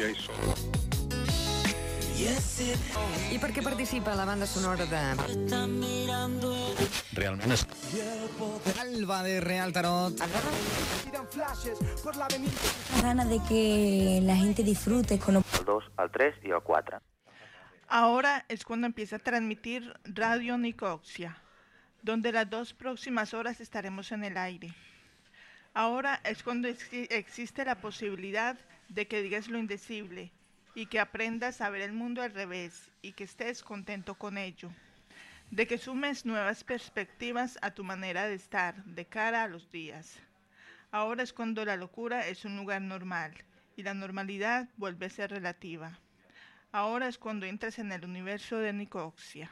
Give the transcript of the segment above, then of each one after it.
Nicosia y solo. I per què participa la banda sonora de... Realment és... Alba de Real Tarot. ganas de que la gente disfrute con el 2, el 3 y el 4. Ahora es cuando empieza a transmitir Radio Nicosia, donde las dos próximas horas estaremos en el aire. Ahora es cuando exi- existe la posibilidad de que digas lo indecible y que aprendas a ver el mundo al revés y que estés contento con ello. De que sumes nuevas perspectivas a tu manera de estar de cara a los días. Ahora es cuando la locura es un lugar normal y la normalidad vuelve a ser relativa. Ahora es cuando entras en el universo de Nicoxia.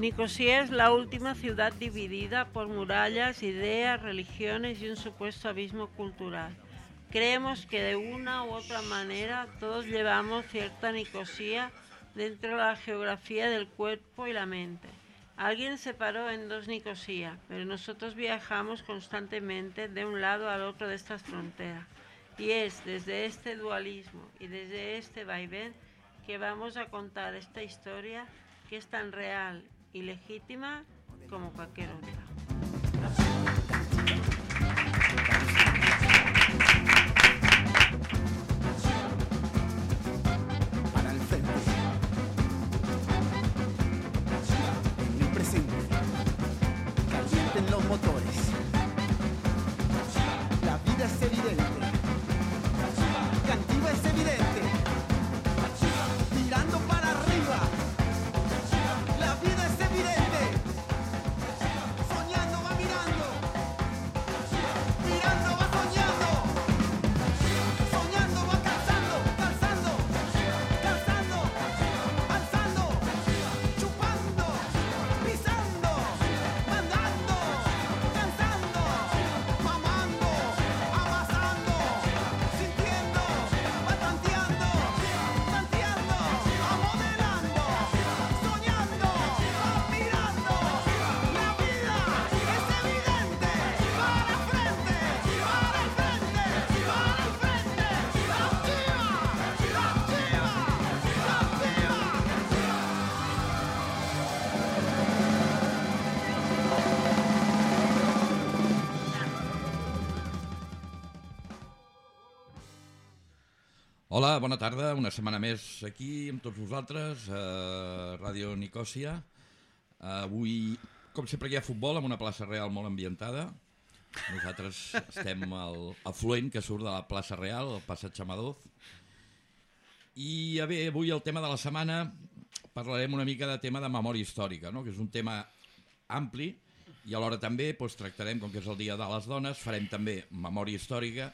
Nicosia es la última ciudad dividida por murallas, ideas, religiones y un supuesto abismo cultural. Creemos que de una u otra manera todos llevamos cierta Nicosia dentro de la geografía del cuerpo y la mente. Alguien separó en dos Nicosia, pero nosotros viajamos constantemente de un lado al otro de estas fronteras. Y es desde este dualismo y desde este vaivén que vamos a contar esta historia que es tan real y legítima como cualquier otra. Hola, bona tarda. Una setmana més aquí amb tots vosaltres, a Ràdio Nicòsia. Avui, com sempre, hi ha futbol amb una plaça real molt ambientada. Nosaltres estem al afluent que surt de la plaça real, el passatge Amador. I a bé, avui el tema de la setmana parlarem una mica de tema de memòria històrica, no? que és un tema ampli I alhora també doncs, tractarem, com que és el Dia de les Dones, farem també memòria històrica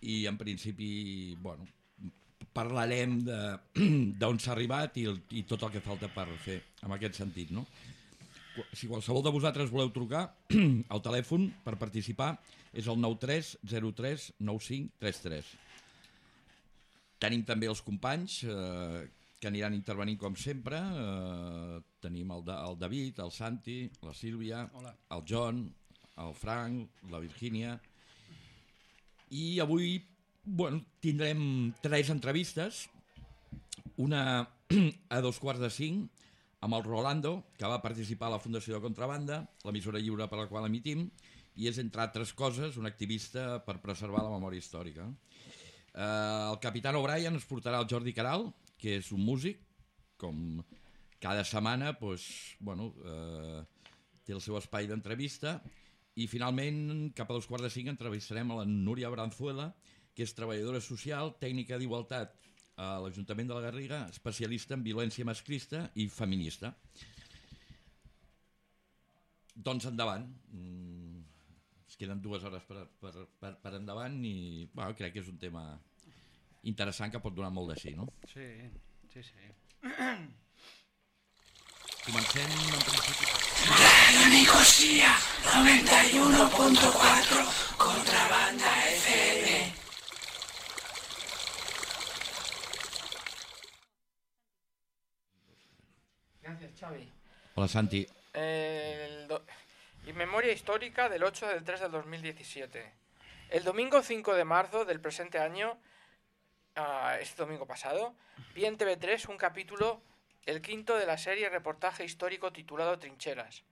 i en principi, bueno, parlarem d'on s'ha arribat i, el, i tot el que falta per fer en aquest sentit, no? Si qualsevol de vosaltres voleu trucar, el telèfon per participar és el 93 03 95 33. Tenim també els companys eh, que aniran intervenint com sempre. Eh, tenim el, da, el David, el Santi, la Sílvia, Hola. el John, el Frank, la Virgínia. I avui bueno, tindrem tres entrevistes. Una a dos quarts de cinc amb el Rolando, que va participar a la Fundació de Contrabanda, l'emissora lliure per la qual emitim, i és, entre altres coses, un activista per preservar la memòria històrica. Eh, el capità O'Brien ens portarà el Jordi Caral, que és un músic, com cada setmana doncs, bueno, eh, té el seu espai d'entrevista, i finalment, cap a dos quarts de cinc, entrevistarem a la Núria Branzuela, que és treballadora social, tècnica d'igualtat a l'Ajuntament de la Garriga, especialista en violència masclista i feminista. Doncs endavant. Mm, es queden dues hores per, per, per, per endavant i bueno, crec que és un tema interessant que pot donar molt de sí, no? Sí, sí, sí. Comencem en principi... Gracias, Xavi. Hola, Santi. El do- y memoria histórica del 8 del 3 del 2017. El domingo 5 de marzo del presente año, ah, este domingo pasado, vi en TV3 un capítulo, el quinto de la serie reportaje histórico titulado Trincheras,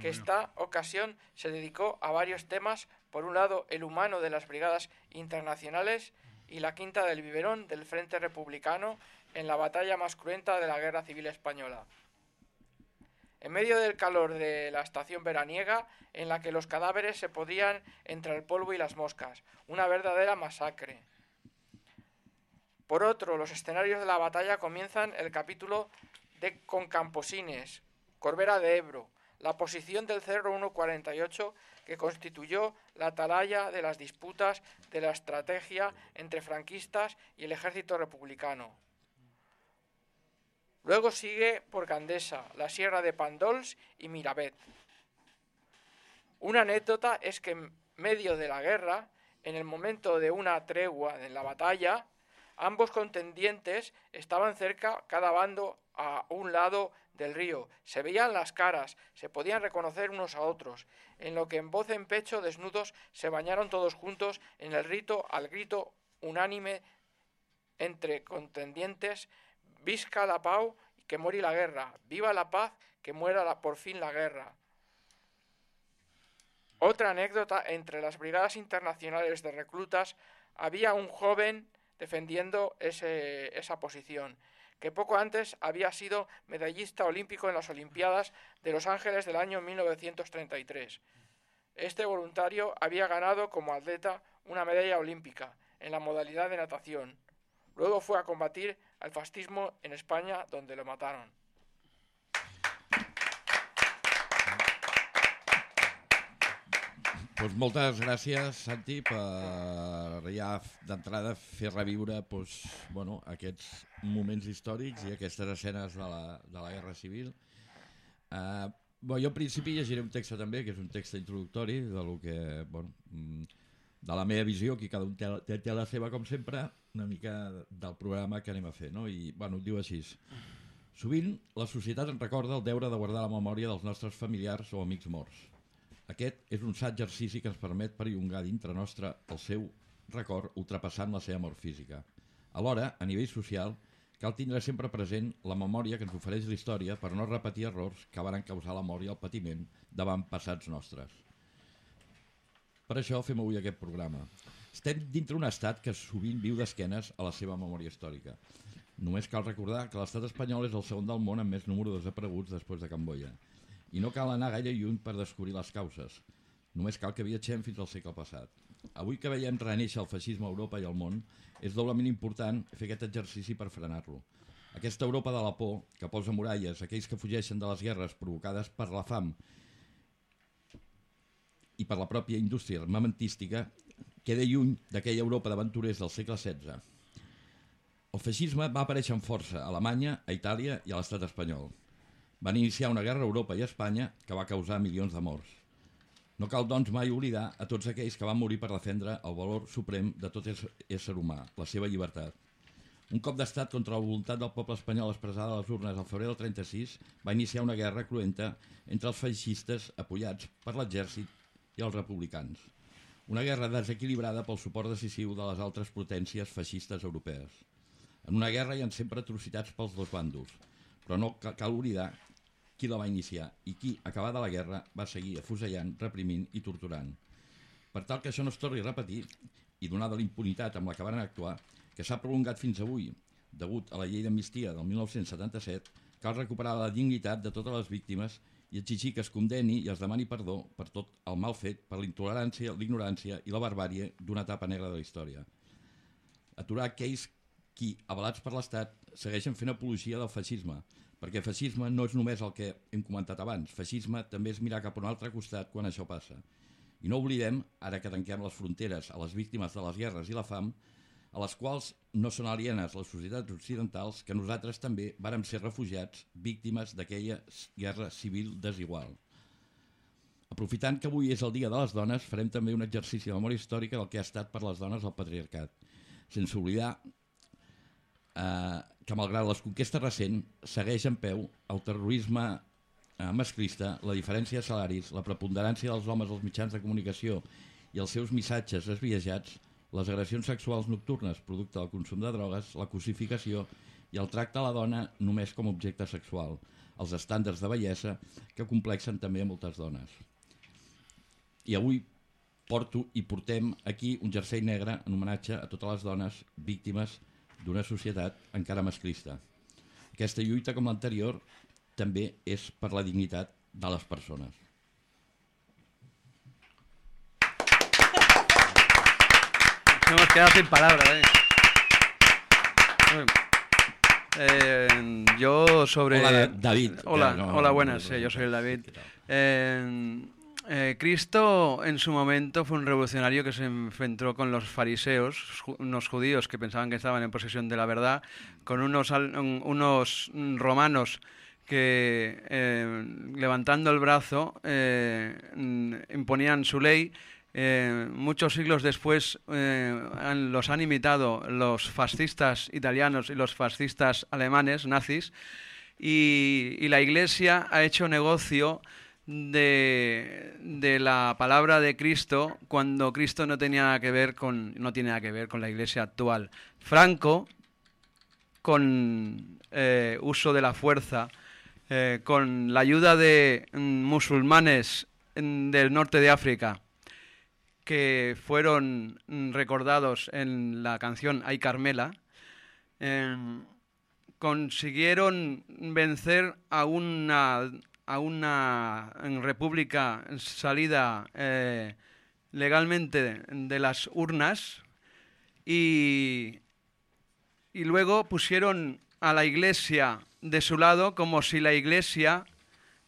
que esta ocasión se dedicó a varios temas, por un lado el humano de las brigadas internacionales y la quinta del biberón del Frente Republicano en la batalla más cruenta de la Guerra Civil Española. En medio del calor de la estación veraniega, en la que los cadáveres se podían entre el polvo y las moscas, una verdadera masacre. Por otro, los escenarios de la batalla comienzan el capítulo de Concamposines, Corbera de Ebro, la posición del Cerro 148 que constituyó la atalaya de las disputas de la estrategia entre franquistas y el ejército republicano. Luego sigue por Gandesa, la sierra de Pandols y Miravet. Una anécdota es que en medio de la guerra, en el momento de una tregua en la batalla, ambos contendientes estaban cerca, cada bando a un lado del río. Se veían las caras, se podían reconocer unos a otros, en lo que en voz en pecho, desnudos, se bañaron todos juntos en el rito al grito unánime entre contendientes Visca la pau, que mori la guerra. Viva la paz, que muera por fin la guerra. Otra anécdota, entre las brigadas internacionales de reclutas había un joven defendiendo esa posición, que poco antes había sido medallista olímpico en las Olimpiadas de Los Ángeles del año 1933. Este voluntario había ganado como atleta una medalla olímpica en la modalidad de natación. Luego fue a combatir al fascismo en España, donde lo mataron. Pues moltes gràcies, Santi, per ja d'entrada fer reviure pues, bueno, aquests moments històrics i aquestes escenes de la, de la Guerra Civil. Uh, bueno, jo en principi llegiré un text també, que és un text introductori de lo que, bueno, mm, de la meva visió, que cada un té, té, té la seva, com sempre, una mica del programa que anem a fer, no? I, bueno, diu així. Sovint, la societat ens recorda el deure de guardar la memòria dels nostres familiars o amics morts. Aquest és un sa exercici que ens permet perllongar dintre nostre el seu record ultrapassant la seva mort física. Alhora, a nivell social, cal tindre sempre present la memòria que ens ofereix la història per no repetir errors que varen causar la mort i el patiment davant passats nostres. Per això fem avui aquest programa. Estem dintre un estat que sovint viu d'esquenes a la seva memòria històrica. Només cal recordar que l'estat espanyol és el segon del món amb més número de desapareguts després de Camboya. I no cal anar gaire lluny per descobrir les causes. Només cal que viatgem fins al segle passat. Avui que veiem renéixer el feixisme a Europa i al món, és doblement important fer aquest exercici per frenar-lo. Aquesta Europa de la por, que posa muralles, aquells que fugeixen de les guerres provocades per la fam i per la pròpia indústria armamentística, queda lluny d'aquella Europa d'aventurers del segle XVI. El feixisme va aparèixer amb força a Alemanya, a Itàlia i a l'estat espanyol. Van iniciar una guerra a Europa i a Espanya que va causar milions de morts. No cal, doncs, mai oblidar a tots aquells que van morir per defendre el valor suprem de tot ésser- humà, la seva llibertat. Un cop d'estat contra la voluntat del poble espanyol expressada a les urnes al febrer del 36 va iniciar una guerra cruenta entre els feixistes apoyats per l'exèrcit i els republicans. Una guerra desequilibrada pel suport decisiu de les altres potències feixistes europees. En una guerra hi ha sempre atrocitats pels dos bàndols, però no ca- cal oblidar qui la va iniciar i qui, acabada la guerra, va seguir afusellant, reprimint i torturant. Per tal que això no es torni a repetir, i donada la impunitat amb la que van actuar, que s'ha prolongat fins avui, degut a la llei d'amnistia del 1977, cal recuperar la dignitat de totes les víctimes i exigir que es condeni i es demani perdó per tot el mal fet, per l'intolerància, l'ignorància i la barbàrie d'una etapa negra de la història. Aturar aquells qui, avalats per l'Estat, segueixen fent apologia del feixisme, perquè feixisme no és només el que hem comentat abans, feixisme també és mirar cap a un altre costat quan això passa. I no oblidem, ara que tanquem les fronteres a les víctimes de les guerres i la fam, a les quals no són alienes les societats occidentals, que nosaltres també vàrem ser refugiats, víctimes d'aquella guerra civil desigual. Aprofitant que avui és el Dia de les Dones, farem també un exercici de memòria històrica del que ha estat per les dones el patriarcat, sense oblidar eh, que malgrat les conquestes recents segueix en peu el terrorisme eh, masclista, la diferència de salaris, la preponderància dels homes als mitjans de comunicació i els seus missatges esbiejats, les agressions sexuals nocturnes producte del consum de drogues, la cosificació i el tracte a la dona només com a objecte sexual, els estàndards de bellesa que complexen també a moltes dones. I avui porto i portem aquí un jersei negre en homenatge a totes les dones víctimes d'una societat encara masclista. Aquesta lluita, com l'anterior, també és per la dignitat de les persones. Nos hemos quedado sin palabras. ¿eh? Eh, yo sobre... Hola, Da- David. Hola, no, hola no, buenas. no, eh, no, yo soy el David. Eh, eh, Cristo en su momento fue un revolucionario que se enfrentó con los fariseos, ju- unos judíos que pensaban que estaban en posesión de la verdad, con unos, unos romanos que eh, levantando el brazo eh, mm, imponían su ley. Eh, muchos siglos después eh, los han imitado los fascistas italianos y los fascistas alemanes, nazis, y, la Iglesia ha hecho negocio de, la palabra de Cristo cuando Cristo no tenía nada que ver con no tiene que ver con la Iglesia actual. Franco, con eh, uso de la fuerza, eh, con la ayuda de mm, musulmanes mm, del norte de África, que fueron mm, recordados en la canción Ay Carmela, em, consiguieron vencer a una, a una república salida eh, legalmente de las urnas y, y luego pusieron a la iglesia de su lado como si la iglesia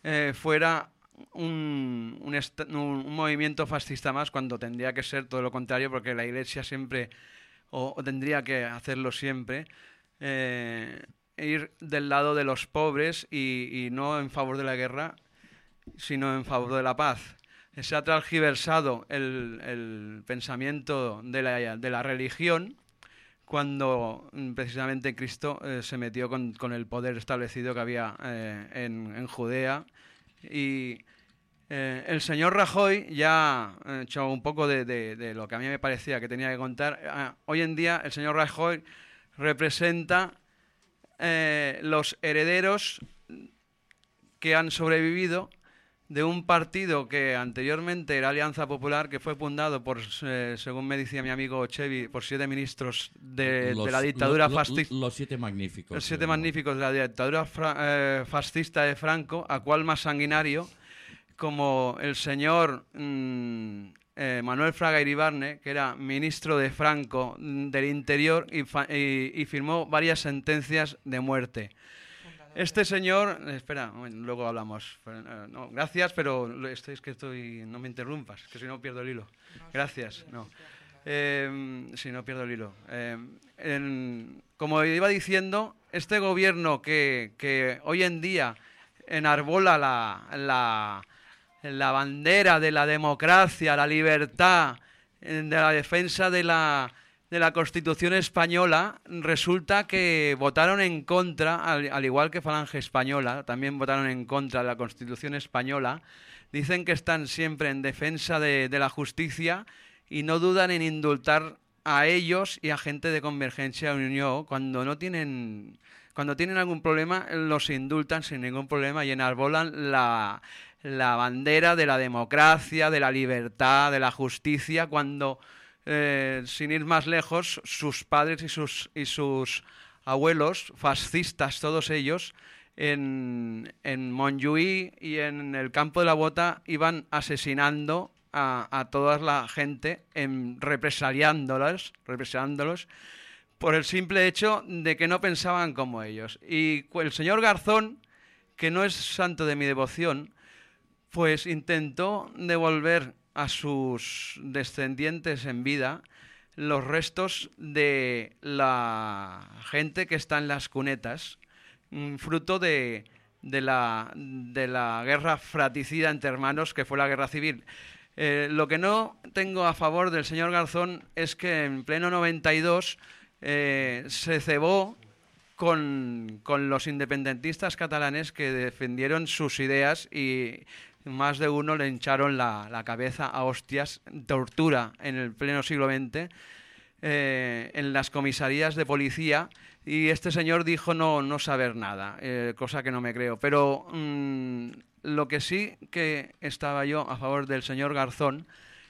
eh, fuera un, un movimiento fascista más cuando tendría que ser todo lo contrario porque la iglesia siempre o, tendría que hacerlo siempre eh, ir del lado de los pobres y, y no en favor de la guerra sino en favor de la paz se ha transgiversado el, el pensamiento de la, de la religión cuando mm, precisamente Cristo eh, se metió con, con el poder establecido que había eh, en, en Judea. Y eh, el señor Rajoy ya ha hecho un poco de lo que a mí me parecía que tenía que contar. Ah, hoy en día el señor Rajoy representa eh, los herederos que han sobrevivido de un partido que anteriormente era Alianza Popular, que fue fundado por, eh, según me decía mi amigo Chevy, por siete ministros de, la dictadura lo- lo- fascista. Los siete magníficos. Los siete magníficos de la dictadura fra- eh, fascista de Franco, a cual más sanguinario, como el señor mm, eh, Manuel Fraga Iribarne, que era ministro de Franco mm, del Interior y, fa- y- y firmó varias sentencias de muerte. Este señor, espera, luego hablamos. Eh, no, gracias, pero estoy, es que estoy, no me interrumpas, que si no pierdo el hilo. Gracias, no. Eh, si no pierdo el hilo. Eh, en- como iba diciendo, este gobierno que, que hoy en día enarbola la, la, la bandera de la democracia, la libertad, de la defensa de la, de la Constitución española, resulta que votaron en contra, al, al igual que Falange Española, también votaron en contra de la Constitución española. Dicen que están siempre en defensa de, de la justicia y no dudan en indultar a ellos y a gente de Convergencia Unión cuando no tienen cuando tienen algún problema los indultan sin ningún problema y enarbolan la, la bandera de la democracia, de la libertad, de la justicia cuando eh, sin ir más lejos sus padres y sus y sus abuelos fascistas todos ellos en, en y en el campo de la bota iban asesinando a, a toda la gente, en, represaliándolos, represaliándolos por el simple hecho de que no pensaban como ellos. Y el señor Garzón, que no es santo de mi devoción, pues intentó devolver a sus descendientes en vida los restos de la gente que está en las cunetas, fruto de, de la, de la guerra fratricida entre hermanos que fue la guerra civil. Eh, lo que no tengo a favor del señor Garzón es que en pleno 92 eh, se cebó con, con los independentistas catalanes que defendieron sus ideas y más de uno le hincharon la, la cabeza a hostias, tortura en el pleno siglo XX eh, en las comisarías de policía y este señor dijo no, no saber nada, eh, cosa que no me creo. Pero mm, lo que sí que estaba yo a favor del señor Garzón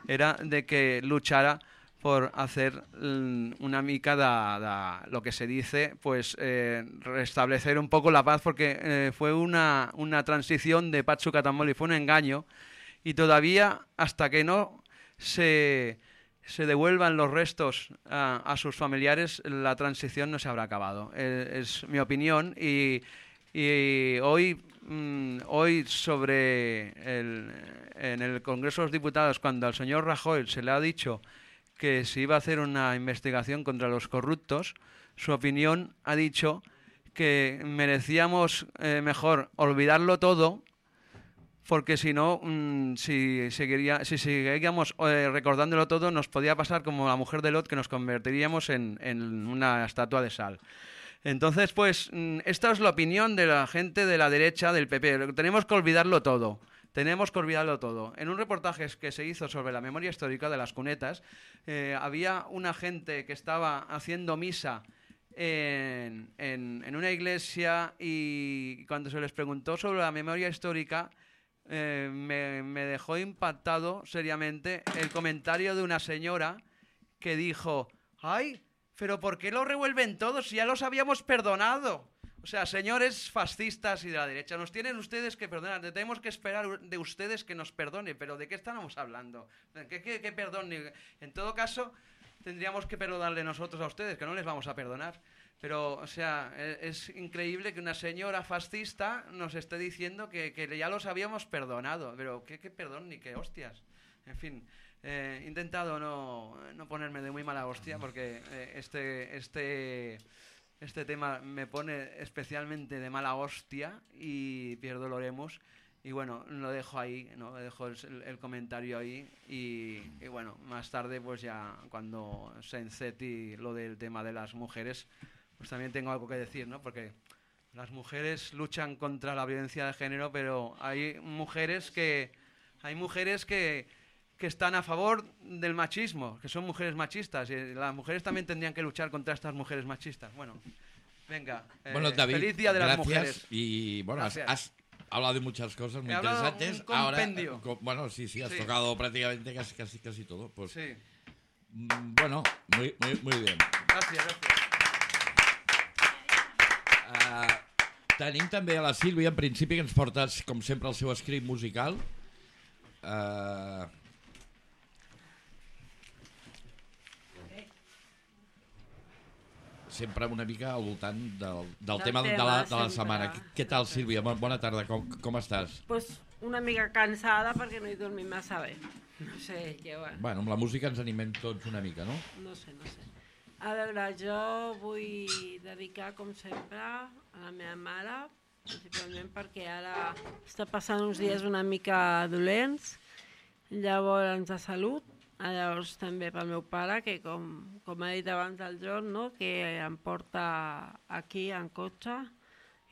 era de que luchara por hacer mm, una mica de, de lo que se dice, pues eh, restablecer un poco la paz, porque eh, fue una, una transición de Pachu Catamoli, fue un engaño, y todavía hasta que no se, se devuelvan los restos a, a sus familiares, la transición no se habrá acabado. Eh, es mi opinión y, y hoy, mm, hoy sobre el, en el Congreso de los Diputados, cuando al señor Rajoy se le ha dicho que se iba a hacer una investigación contra los corruptos, su opinión ha dicho que merecíamos eh, mejor olvidarlo todo porque si no, mm, si, seguiría, eh, recordándolo todo, nos podía pasar como la mujer de Lot, que nos convertiríamos en, en una estatua de sal. Entonces, pues, mm, esta es la opinión de la gente de la derecha del PP. Tenemos que olvidarlo todo. Tenemos que olvidarlo todo. En un reportaje que se hizo sobre la memoria histórica de las cunetas, eh, había una gente que estaba haciendo misa en, una iglesia y cuando se les preguntó sobre la memoria histórica, eh, me, me dejó impactado seriamente el comentario de una señora que dijo, ay, pero ¿por qué lo revuelven todos si ya los habíamos perdonado? O sea, señores fascistas y de la derecha, nos tienen ustedes que perdonar, tenemos que esperar de ustedes que nos perdone, pero ¿de qué estamos hablando? ¿Qué, qué, qué perdón? En todo caso, tendríamos que perdonarle nosotros a ustedes, que no les vamos a perdonar. Pero, o sea, e- es increíble que una señora fascista nos esté diciendo que, ya los habíamos perdonado. Pero, ¿qué, perdón ni qué hostias? En fin, eh, he intentado no, no ponerme de muy mala hostia porque eh, este, este, este tema me pone especialmente de mala hostia y pierdo el oremus. Y bueno, lo dejo ahí, ¿no? dejo el, comentario ahí y, bueno, más tarde pues ya cuando se enceti lo del tema de las mujeres, pues también tengo algo que decir, ¿no? Porque las mujeres luchan contra la violencia de género, pero hay mujeres que hay mujeres que, que están a favor del machismo, que son mujeres machistas y las mujeres también tendrían que luchar contra estas mujeres machistas. Bueno, venga, eh, Bueno, David, feliz día de las gracias. mujeres. Y bueno, has, Gracias. has hablado de muchas cosas muy He interesantes. un Ahora, compendio. eh, bueno, sí, sí, has Sí. tocado prácticamente casi, casi, casi todo. Pues, Sí, mm, bueno, muy, muy, muy bien. gracias, gracias. Uh, tenim també a la Sílvia, en principi, que ens porta, com sempre, el seu escrit musical. Uh, sempre una mica al voltant del, del Del tema de tema, la, de la setmana. Què, què tal, Sílvia? Bona, tarda, com, com estàs? Pues una mica cansada perquè no he dormit massa bé. No sé, va. Bueno, amb la música ens animem tots una mica, no? No sé, no sé. A veure, jo vull dedicar, com sempre, a la meva mare, principalment perquè ara està passant uns dies una mica dolents, llavors de salut, llavors també pel meu pare, que com, com ha dit abans el John, no? que em porta aquí en cotxe,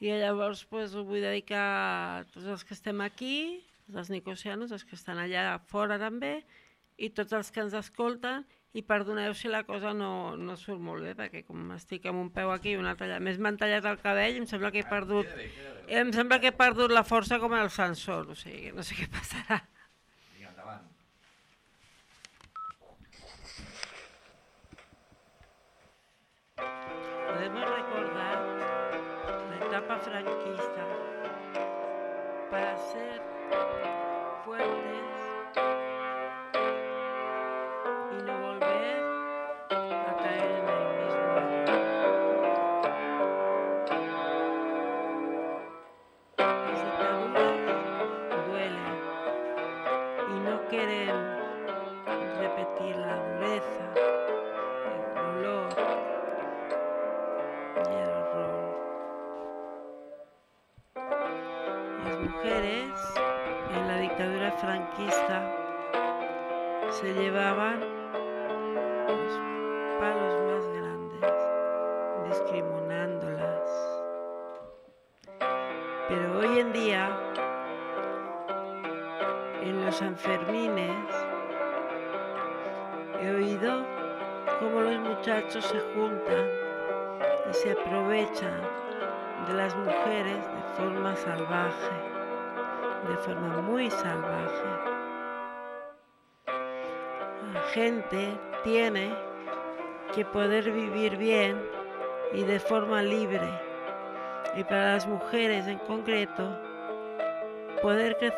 i llavors pues, ho vull dedicar a tots els que estem aquí, els nicosianos, els que estan allà fora també, i tots els que ens escolten, i perdoneu si la cosa no, no surt molt bé, perquè com estic amb un peu aquí i un altre allà, més m'han tallat el cabell, em sembla que he perdut, em sembla que he perdut la força com el sensor, o sigui, no sé què passarà.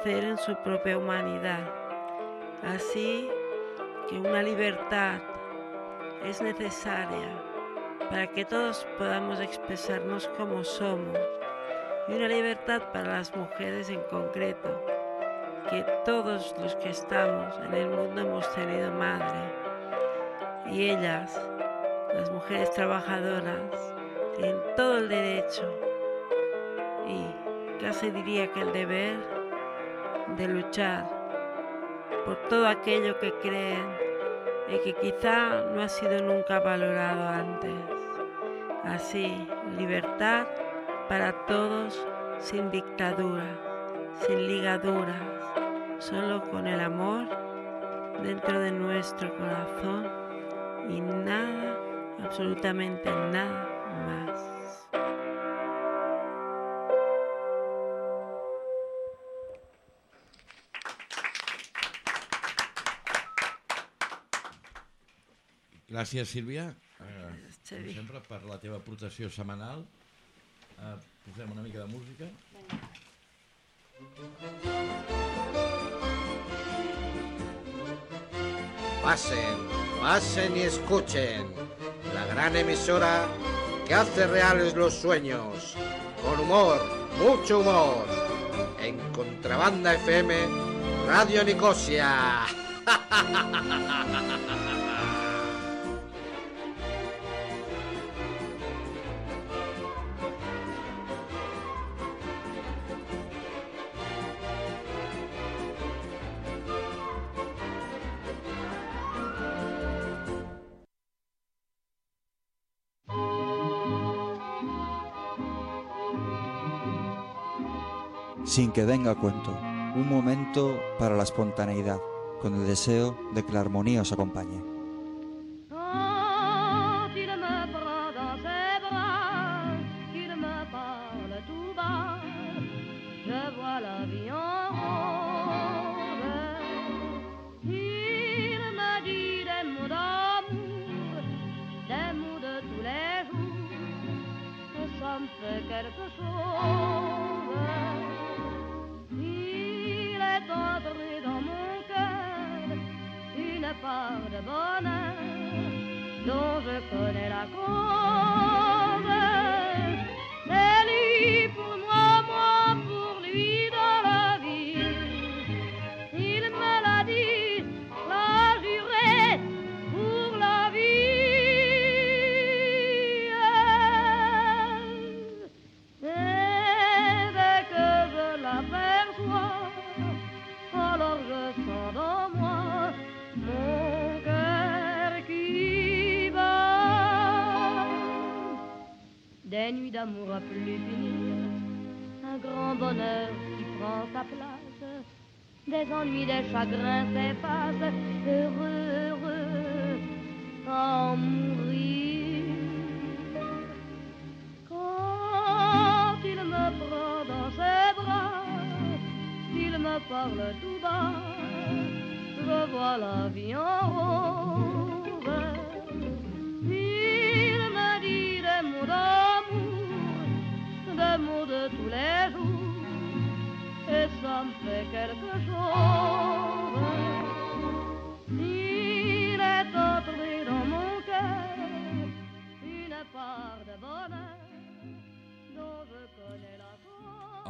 En su propia humanidad. Así que una libertad es necesaria para que todos podamos expresarnos como somos y una libertad para las mujeres en concreto, que todos los que estamos en el mundo hemos tenido madre y ellas, las mujeres trabajadoras, tienen todo el derecho y casi diría que el deber de luchar por todo aquello que creen y que quizá no ha sido nunca valorado antes. Así, libertad para todos sin dictadura, sin ligaduras, solo con el amor dentro de nuestro corazón y nada, absolutamente nada más. Gràcies, Sílvia, eh, com sempre, per la teva aportació setmanal. Eh, posem una mica de música. Pasen, pasen y escuchen la gran emisora que hace reales los sueños. Con humor, mucho humor. En Contrabanda FM, Radio Nicosia. Sin que venga a cuento, un momento para la espontaneidad, con el deseo de que la armonía os acompañe.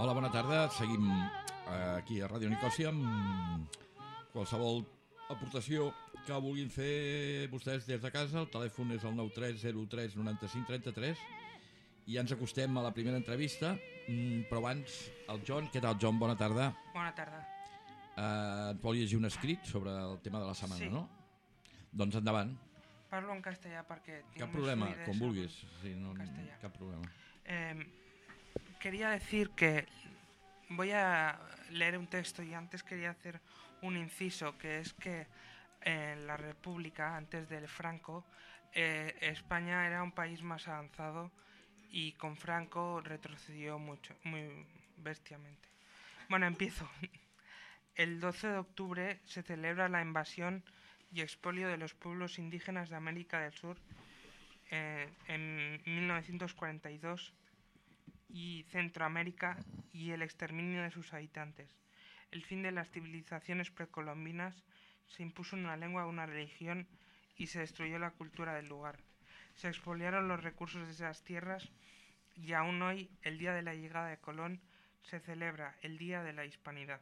Hola, bona tarda. Seguim eh, aquí a Ràdio Nicòsia amb qualsevol aportació que vulguin fer vostès des de casa. El telèfon és el 9303 95 33 i ja ens acostem a la primera entrevista, mm, però abans el John. Què tal, John? Bona tarda. Bona tarda. Eh, et vol llegir un escrit sobre el tema de la setmana, Sí. no? Doncs endavant. Parlo en castellà perquè... tinc Cap problema, com vulguis. Sí, no, castellà. cap problema. Eh, quería decir que voy a leer un texto y antes quería hacer un inciso, que es que en la República, antes del Franco, eh, España era un país más avanzado y con Franco retrocedió mucho, muy bestiamente. Bueno, empiezo. El 12 de octubre se celebra la invasión y expolio de los pueblos indígenas de América del Sur eh, en 1942 y Centroamérica y el exterminio de sus habitantes. El fin de las civilizaciones precolombinas se impuso una lengua, una religión y se destruyó la cultura del lugar. Se expoliaron los recursos de esas tierras y aún hoy, el día de la llegada de Colón, se celebra el Día de la Hispanidad.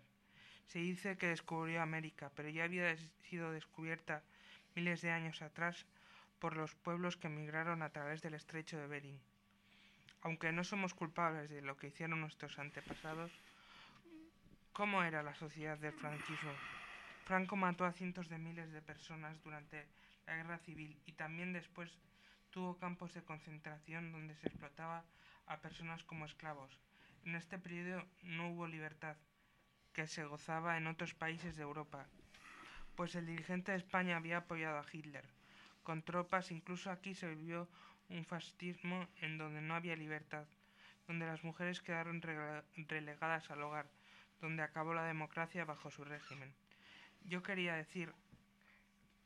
Se dice que descubrió América, pero ya había sido descubierta miles de años atrás por los pueblos que migraron a través del estrecho de Bering. Aunque no somos culpables de lo que hicieron nuestros antepasados, ¿cómo era la sociedad del franquismo? Franco mató a cientos de miles de personas durante la guerra civil y también después tuvo campos de concentración donde se explotaba a personas como esclavos. En este periodo no hubo libertad, que se gozaba en otros países de Europa, pues el dirigente de España había apoyado a Hitler. Con tropas, incluso aquí se vivió un fascismo en donde no había libertad, donde las mujeres quedaron relegadas al hogar, donde acabó la democracia bajo su régimen. Yo quería decir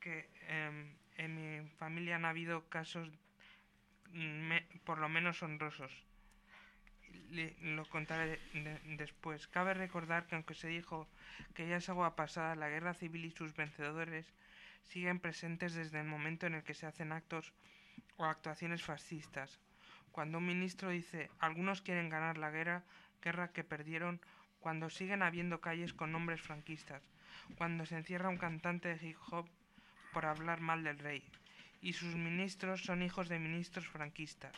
que em, en mi familia han habido casos por lo menos honrosos. Le- lo contaré de- después. Cabe recordar que aunque se dijo que ya es agua pasada, la guerra civil y sus vencedores siguen presentes desde el momento en el que se hacen actos o actuaciones fascistas. Cuando un ministro dice algunos quieren ganar la guerra, guerra que perdieron, cuando siguen habiendo calles con nombres franquistas, cuando se encierra un cantante de hip hop por hablar mal del rey, y sus ministros son hijos de ministros franquistas.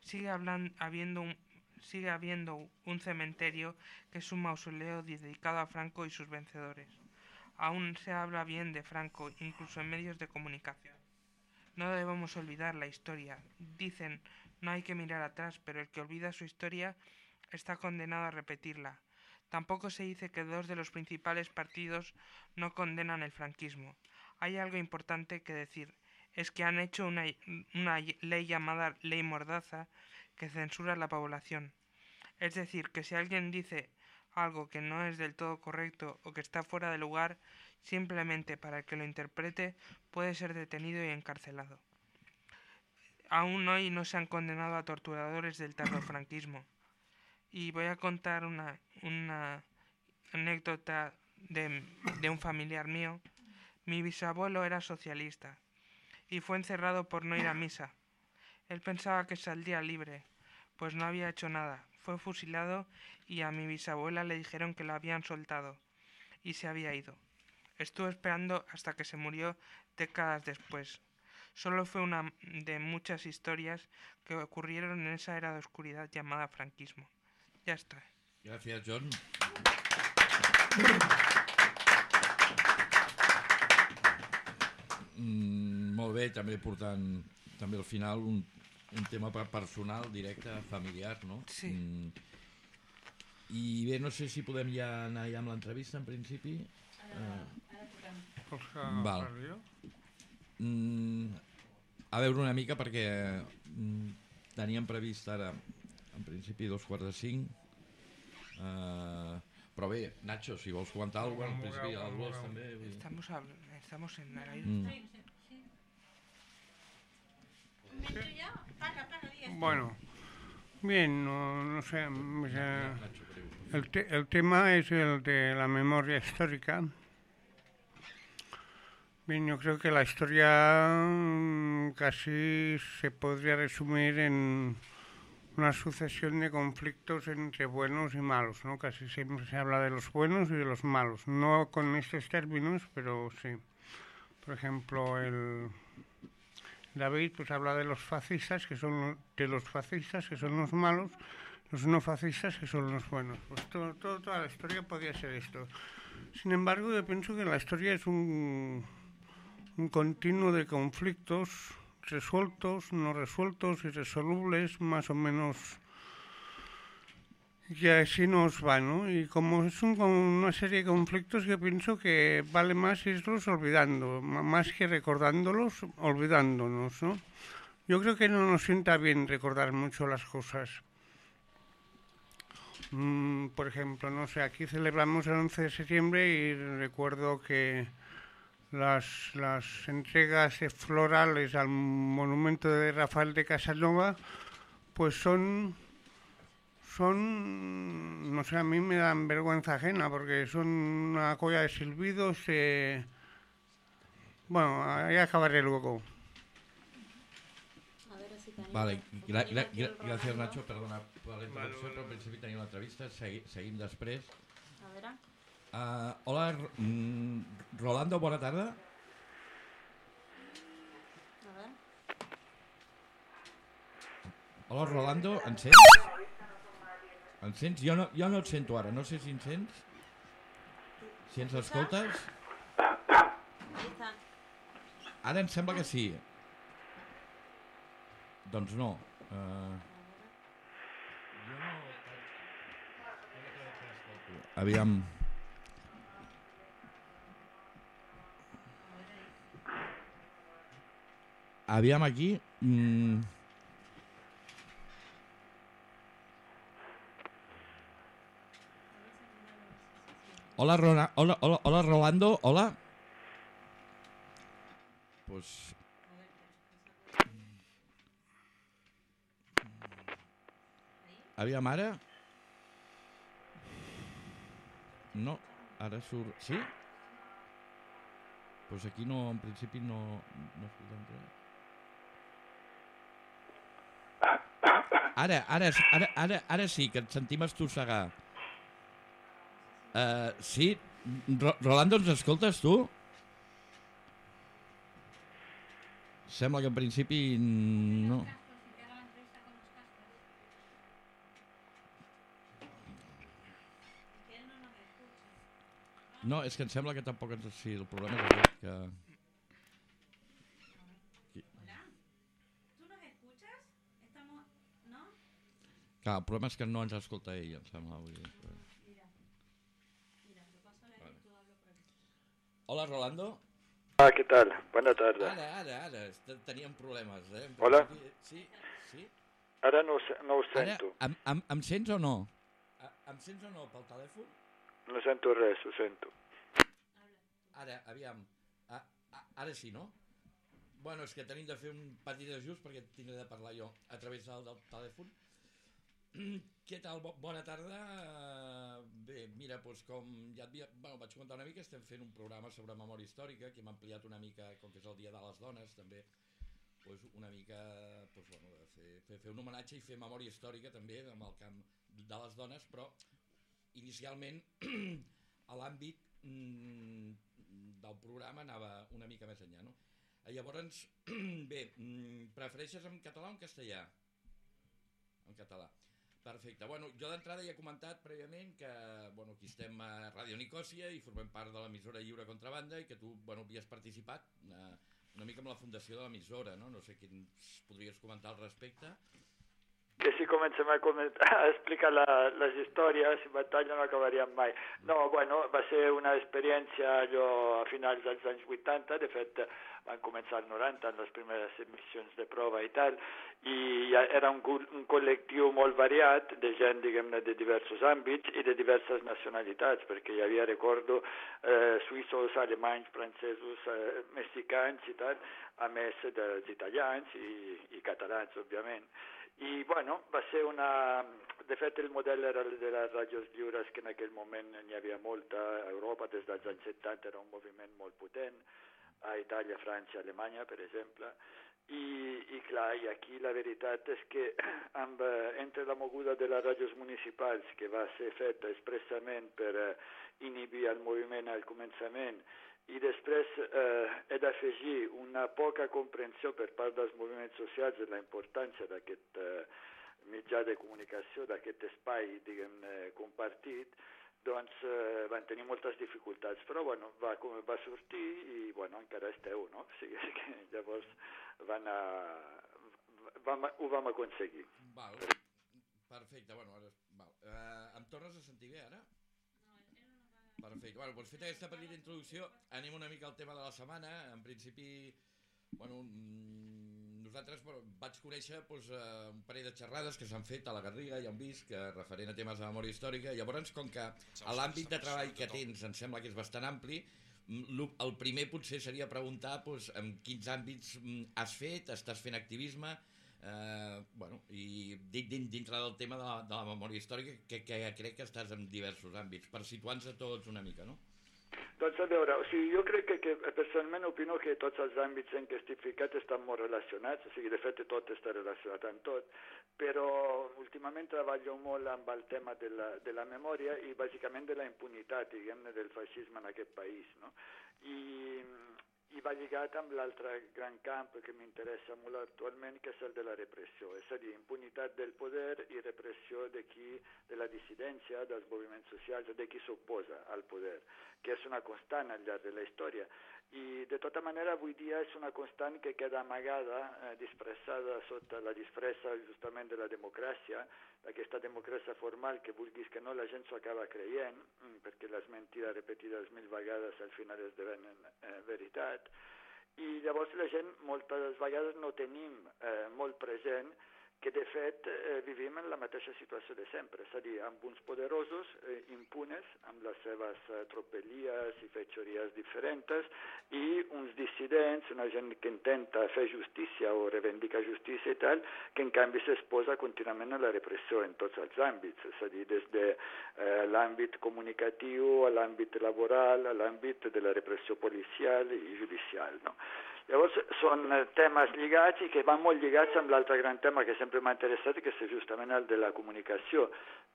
Sigue, hablan- habiendo un, sigue habiendo un cementerio que es un mausoleo dedicado a Franco y sus vencedores. Aún se habla bien de Franco, incluso en medios de comunicación. No debemos olvidar la historia. Dicen, no hay que mirar atrás, pero el que olvida su historia está condenado a repetirla. Tampoco se dice que dos de los principales partidos no condenan el franquismo. Hay algo importante que decir, es que han hecho una, una ley llamada Ley Mordaza que censura a la población. Es decir, que si alguien dice algo que no es del todo correcto o que está fuera de lugar, simplemente para que lo interprete puede ser detenido y encarcelado. Aún hoy no se han condenado a torturadores del tardofranquismo. Y voy a contar una, una anécdota de, de un familiar mío. Mi bisabuelo era socialista y fue encerrado por no ir a misa. Él pensaba que saldría libre, pues no había hecho nada. Fue fusilado y a mi bisabuela le dijeron que lo habían soltado y se había ido. Estuvo esperando hasta que se murió décadas después. Solo fue una de muchas historias que ocurrieron en esa era de oscuridad llamada franquismo. Ya está. Gràcies, John. Mm, molt bé, també portant també al final un, un tema per- personal, directe, familiar, no? Sí. Mm. I bé, no sé si podem ja anar ja amb l'entrevista, en principi. Eh, Vols que Val. parli jo? Mm, a veure una mica perquè mm, teníem previst ara en principi dos quarts de cinc uh, però bé, Nacho, si vols comentar alguna cosa, en principi a les dues també. Estamos, hab- estamos en el aire. Mm. Bueno, bien, no, no sé. o sea, el, te- el tema es el de la memoria histórica. Bien, yo creo que la historia mm, casi se podría resumir en una sucesión de conflictos entre buenos y malos, ¿no? Casi siempre se habla de los buenos y de los malos, no con estos términos, pero sí. Por ejemplo, el, David pues habla de los fascistas que son de los fascistas que son los malos, los no fascistas que son los buenos. Pues todo, todo- toda la historia podría ser esto. Sin embargo, yo pienso que la historia es un, un continuo de conflictos resueltos, no resueltos, irresolubles, más o menos y así nos va, ¿no? Y como es un- una serie de conflictos, yo pienso que vale más irlos olvidando, más que recordándolos, olvidándonos, ¿no? Yo creo que no nos sienta bien recordar mucho las cosas. Mm, por ejemplo, no sé, aquí celebramos el 11 de septiembre y recuerdo que las, las entregas florales al monumento de Rafael de Casanova, pues son son, no sé, a mí me dan vergüenza ajena porque son una colla de silbidos. eh, Bueno, ahí acabaré luego. Vale, gra gra gra gràcies Nacho, perdona per la interrupció, però en principi tenim l'entrevista, segui seguim després. A veure. Uh, hola, R mm, Rolando, bona tarda. Hola, Rolando, em sents? Em sents? Jo no, jo no et sento ara, no sé si em sents. Si ens escoltes? Ara em sembla que sí. Doncs no. Uh... Jo no... Aviam... Aviam aquí... Mm... Hola, Rona, hola, hola, hola, Rolando, hola. Pues... Aviam, ara... No, ara surt... Sí? Pues aquí no, en principi no... no res. Ara, ara, ara, ara, ara sí, que et sentim estossegar. Uh, sí? Ro Rolando, ens escoltes, tu? Sembla que en principi no. No, és que em sembla que tampoc ens... Sí, el problema és que... Clar, el problema és que no ens escolta ell, em sembla. Vull dir. Mira. Mira, Vale. Hola, Rolando. Ah, ¿qué tal? Buenas tardes. Ara, ara, ara, teníem problemes, eh? Hola. principi- Sí, sí. Ara no, no ho Ara, sento. em, em, em sents o no? Em sents o no pel telèfon? No sento res, ho sento. Ara, aviam. A, a, ara sí, no? Bueno, és que tenim de fer un petit ajust perquè tindré de parlar jo a través del, del telèfon. Què tal? Bo, bona tarda. Eh, Bé, mira, doncs com ja et bueno, vaig comentar una mica, estem fent un programa sobre memòria històrica que hem ampliat una mica, com que és el Dia de les Dones, també doncs una mica doncs, bueno, de fer, fer, fer un homenatge i fer memòria històrica també amb el camp de les dones, però inicialment a l'àmbit mm, del programa anava una mica més enllà, no? Eh, Llavors, bé, mm, prefereixes en català o en castellà? En català. Perfecte. Bueno, jo d'entrada ja he comentat prèviament que bueno, aquí estem a Ràdio Nicòsia i formem part de l'emissora Lliure Contrabanda i que tu bueno, havies participat eh, una mica amb la fundació de l'emissora, no? No sé què ens podries comentar al respecte. que si comencem a, comentar, a explicar la, les històries, en batalla no acabaríem mai. No, bueno, va ser una experiència allò a finals dels anys 80, de fet van començar als 90 en les primeres emissions de prova i tal, i era un, un col·lectiu molt variat de gent, diguem-ne, de diversos àmbits i de diverses nacionalitats, perquè hi havia, recordo, eh, suïssos, alemanys, francesos, eh, mexicans i tal, a més dels italians i, i catalans, òbviament. I, bueno, va ser una... De fet, el model era el de les ràdios lliures, que en aquell moment n'hi havia molta a Europa, des dels anys 70 era un moviment molt potent, a Itàlia, França, Alemanya, per exemple, i, i clar, i aquí la veritat és que amb, eh, entre la moguda de les ràdios municipals, que va ser feta expressament per eh, inhibir el moviment al començament, i després eh, he d'afegir una poca comprensió per part dels moviments socials de la importància d'aquest eh, mitjà de comunicació, d'aquest espai, diguem-ne, compartit, doncs eh, van tenir moltes dificultats, però bueno, va, va sortir i bueno, encara esteu, no? O sigui que llavors van a, vam, ho vam aconseguir. Val. Perfecte, bueno, ara... Val. Uh, em tornes a sentir bé, ara? Perfecte. Bueno, doncs feta aquesta petita introducció, anem una mica al tema de la setmana. En principi, bueno, mm, nosaltres bueno, vaig conèixer doncs, eh, un parell de xerrades que s'han fet a la Garriga, ja hem vist, que referent a temes de memòria històrica. Llavors, com que a l'àmbit de treball que tens em sembla que és bastant ampli, mm, el primer potser seria preguntar doncs, en quins àmbits mm, has fet, estàs fent activisme, eh, bueno, i din- din- dintre del tema de la, de la memòria històrica, que, que crec que estàs en diversos àmbits, per situar-nos a tots una mica, no? Doncs a veure, o sigui, jo crec que, que personalment opino que tots els àmbits en què estic ficat estan molt relacionats, o sigui, de fet tot està relacionat amb tot, però últimament treballo molt amb el tema de la, de la memòria i bàsicament de la impunitat, diguem-ne, del feixisme en aquest país, no? I, i va lligat amb l'altre gran camp que m'interessa molt actualment, que és el de la repressió, és a dir, impunitat del poder i repressió de qui, de la dissidència, dels moviments socials, de qui s'oposa al poder, que és una constant al llarg de la història. I de tota manera avui dia és una constant que queda amagada, eh, disfressada sota la disfressa justament de la democràcia, d'aquesta democràcia formal que vulguis que no la gent s'ho acaba creient, mm, perquè les mentides repetides mil vegades al final esdevenen eh, veritat, i llavors la gent moltes vegades no tenim eh, molt present que de fet eh, vivim en la mateixa situació de sempre, és a dir, amb uns poderosos eh, impunes, amb les seves eh, tropelies i fetxories diferents, i uns dissidents, una gent que intenta fer justícia o reivindicar justícia i tal, que en canvi s'exposa contínuament a la repressió en tots els àmbits, és a dir, des de eh, l'àmbit comunicatiu, a l'àmbit laboral, a l'àmbit de la repressió policial i judicial. No? Llavors són eh, temes lligats i que van molt lligats amb l'altre gran tema que sempre m'ha interessat, que és justament el de la comunicació,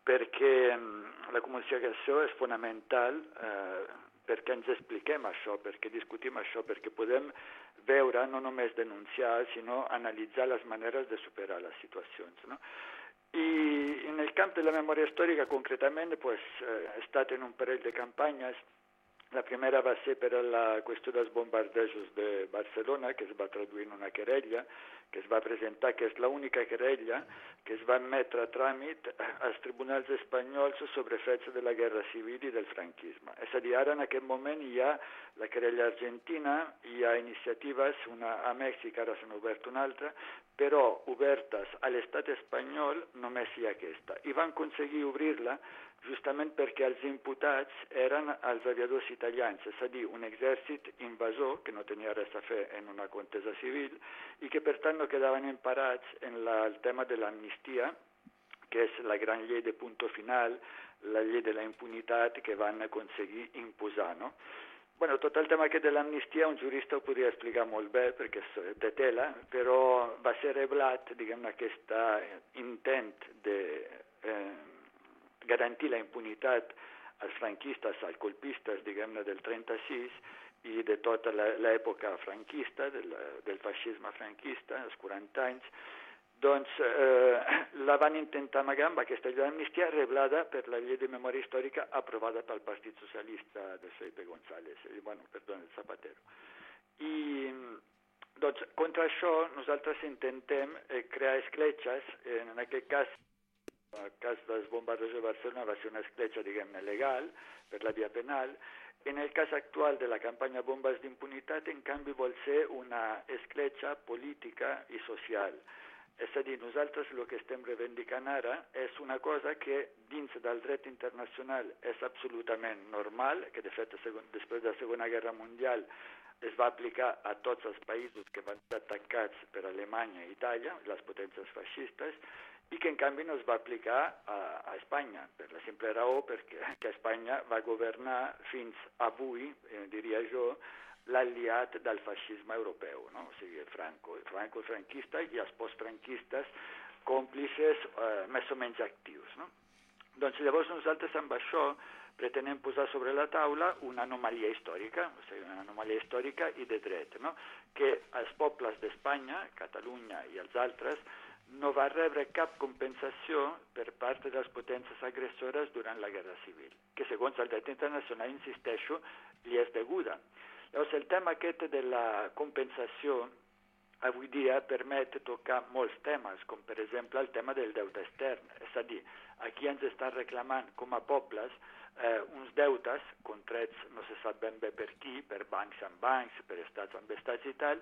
perquè mm, la comunicació és fonamental eh, perquè ens expliquem això, perquè discutim això, perquè podem veure, no només denunciar, sinó analitzar les maneres de superar les situacions. No? I en el camp de la memòria històrica, concretament, pues, eh, he estat en un parell de campanyes la primera va ser per la qüestió dels bombardejos de Barcelona, que es va traduir en una querella, que es va presentar, que és l'única querella que es va emetre a tràmit als tribunals espanyols sobre fets de la guerra civil i del franquisme. És a dir, ara en aquest moment hi ha la querella argentina, hi ha iniciatives, una a Mèxic, ara n'ha obert una altra, però obertes a l'estat espanyol només hi ha aquesta. I van aconseguir obrir-la justament perquè els imputats eren els aviadors italians, és a dir, un exèrcit invasor que no tenia res a fer en una contesa civil i que per tant no quedaven emparats en la, el tema de l'amnistia, que és la gran llei de punto final, la llei de la impunitat que van aconseguir imposar, no? Bueno, tot el tema aquest de l'amnistia un jurista ho podria explicar molt bé perquè és de tela, però va ser reblat, diguem aquest intent de eh, garantir la impunitat als franquistes, als colpistes, diguem-ne, del 36 i de tota l'època franquista, del, del feixisme franquista, els 40 anys, doncs eh, la van intentar amagar amb aquesta llei d'amnistia reblada per la llei de memòria històrica aprovada pel Partit Socialista de Felipe González, eh, bueno, perdó, el Zapatero. I Doncs contra això nosaltres intentem eh, crear escletxes, en aquest cas, el cas dels bombardejos de Barcelona va ser una escletxa, diguem-ne, legal, per la via penal. En el cas actual de la campanya Bombes d'impunitat, en canvi, vol ser una escletxa política i social. És a dir, nosaltres el que estem reivindicant ara és una cosa que dins del dret internacional és absolutament normal, que de fet després de la Segona Guerra Mundial es va aplicar a tots els països que van ser atacats per Alemanya i Itàlia, les potències feixistes, i que en canvi no es va aplicar a, a Espanya, per la simple raó perquè que Espanya va governar fins avui, eh, diria jo, l'aliat del feixisme europeu, no? o sigui, Franco, Franco franquista i els postfranquistes còmplices eh, més o menys actius. No? Doncs llavors nosaltres amb això pretenem posar sobre la taula una anomalia històrica, o sigui, una anomalia històrica i de dret, no? que els pobles d'Espanya, Catalunya i els altres, no va rebre cap compensació per part de les potències agressores durant la Guerra Civil, que segons el dret internacional, insisteixo, li és deguda. Llavors, el tema aquest de la compensació avui dia permet tocar molts temes, com per exemple el tema del deute extern. És a dir, aquí ens està reclamant com a pobles eh, uns deutes contrets no se sap ben bé per qui, per bancs amb bancs, per estats amb estats i tal,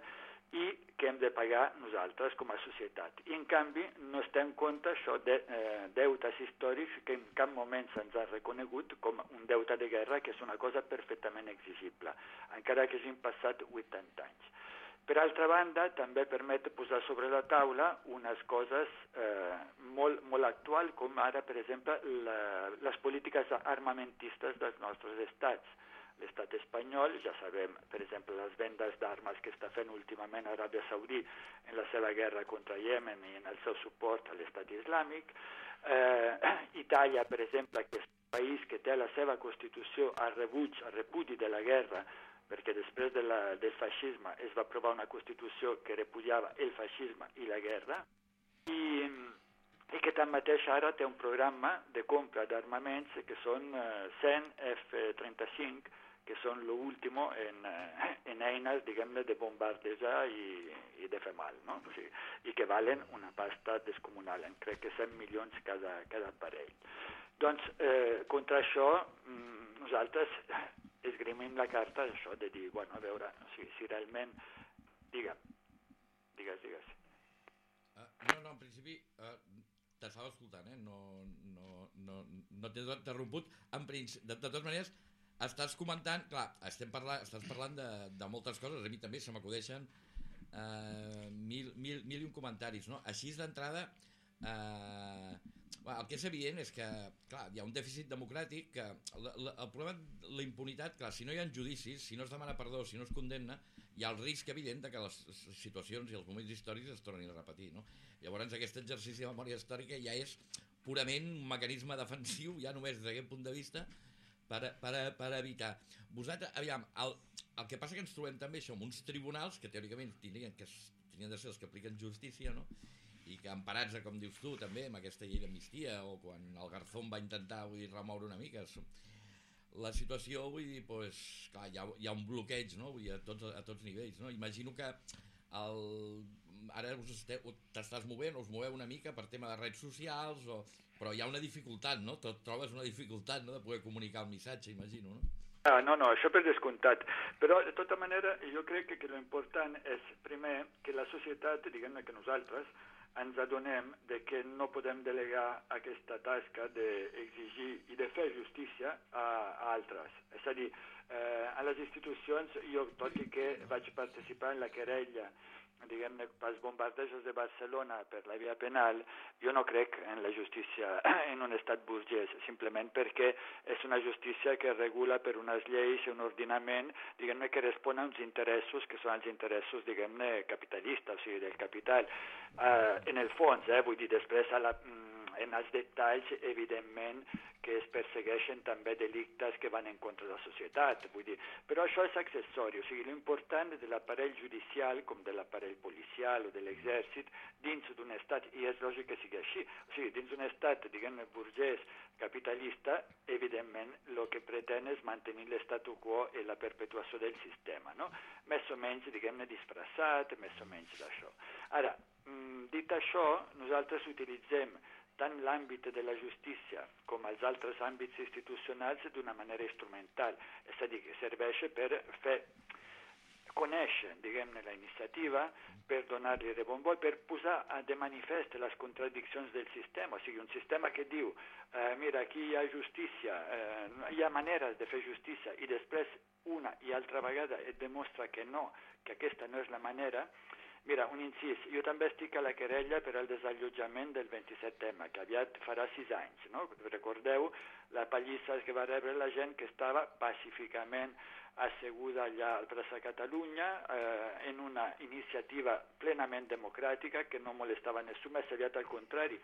i que hem de pagar nosaltres com a societat. I en canvi no es té en compte això de eh, deutes històrics que en cap moment se'ns ha reconegut com un deute de guerra, que és una cosa perfectament exigible, encara que hagin passat 80 anys. Per altra banda, també permet posar sobre la taula unes coses eh, molt, molt actuals, com ara, per exemple, la, les polítiques armamentistes dels nostres estats. L'estat espanyol, ja sabem, per exemple, les vendes d'armes que està fent últimament Aràbia Saudí en la seva guerra contra Yemen i en el seu suport a l'estat islàmic. Eh, Itàlia, per exemple, que és un país que té la seva Constitució a rebuig, a repudi de la guerra, perquè després de la, del feixisme es va aprovar una Constitució que repudiava el feixisme i la guerra, i, i que tanmateix ara té un programa de compra d'armaments que són eh, 100 F-35, que són l'último en, eh, en eines, diguem-ne, de bombardejar i, i de fer mal, no? O sigui, I que valen una pasta descomunal, en crec que 100 milions cada, cada parell. Doncs, eh, contra això, mm, nosaltres esgrimim la carta això de dir, bueno, a veure, o sigui, si realment... Digue'm, digues, digues. Uh, no, no, en principi uh, t'estava escoltant, eh? no, no, no, no t'he interromput. En principi, de, de totes maneres, estàs comentant, clar, estem parlant, estàs parlant de, de moltes coses, a mi també se m'acudeixen uh, mil, mil, mil i un comentaris, no? Així d'entrada, eh, el que és evident és que, clar, hi ha un dèficit democràtic que el, el problema de la impunitat, clar, si no hi ha judicis, si no es demana perdó, si no es condemna, hi ha el risc evident de que les situacions i els moments històrics es tornin a repetir, no? Llavors aquest exercici de memòria històrica ja és purament un mecanisme defensiu, ja només des d'aquest punt de vista, per, per, per evitar. Vosaltres, aviam, el, el que passa que ens trobem també això, amb uns tribunals que teòricament tindrien, que tindrien de ser els que apliquen justícia, no? i que emparats, com dius tu, també, amb aquesta llei d'amnistia, o quan el Garzón va intentar vull dir, remoure una mica la situació, vull dir, pues, clar, hi ha, hi ha un bloqueig, no? Vull dir, a, tots, a tots nivells, no? Imagino que el, ara us esteu- t'estàs movent, us moveu una mica per tema de redes socials, o, però hi ha una dificultat, no? Tot trobes una dificultat, no?, de poder comunicar el missatge, imagino, no? Ah, no, no, això per descomptat. Però, de tota manera, jo crec que, que l'important és, primer, que la societat, diguem-ne que nosaltres, ens adonem de que no podem delegar aquesta tasca d'exigir i de fer justícia a, a altres. És a dir, eh, a les institucions, jo, tot i que vaig participar en la querella diguem-ne, pels bombardejos de Barcelona per la via penal, jo no crec en la justícia en un estat burgès, simplement perquè és una justícia que regula per unes lleis i un ordinament, diguem-ne, que respon a uns interessos que són els interessos, diguem-ne, capitalistes, o sigui, del capital. Eh, en el fons, eh, vull dir, després a la, mm, en els detalls, evidentment, que es persegueixen també delictes que van en contra de la societat. Vull dir, però això és accessori, o sigui, l'important de l'aparell judicial, com de l'aparell policial o de l'exèrcit, dins d'un estat, i és lògic que sigui així, o sigui, dins d'un estat, diguem-ne, burgès, capitalista, evidentment, el que pretén és mantenir l'estatu quo i la perpetuació del sistema, no? Més o menys, diguem-ne, disfressat, més o menys d'això. Ara, mm, dit això, nosaltres utilitzem tant l'àmbit de la justícia com els altres àmbits institucionals d'una manera instrumental, és a dir, que serveix per fer conèixer, diguem-ne, la iniciativa, per donar-li rebombó, per posar de manifest les contradiccions del sistema, o sigui, un sistema que diu, eh, mira, aquí hi ha justícia, eh, hi ha maneres de fer justícia, i després una i altra vegada et demostra que no, que aquesta no és la manera, Mira, un incís, jo també estic a la querella per al desallotjament del 27M, que aviat farà sis anys, no? Recordeu la pallissa que va rebre la gent que estava pacíficament asseguda allà al Plaça Catalunya eh, en una iniciativa plenament democràtica que no molestava ningú, més aviat al contrari,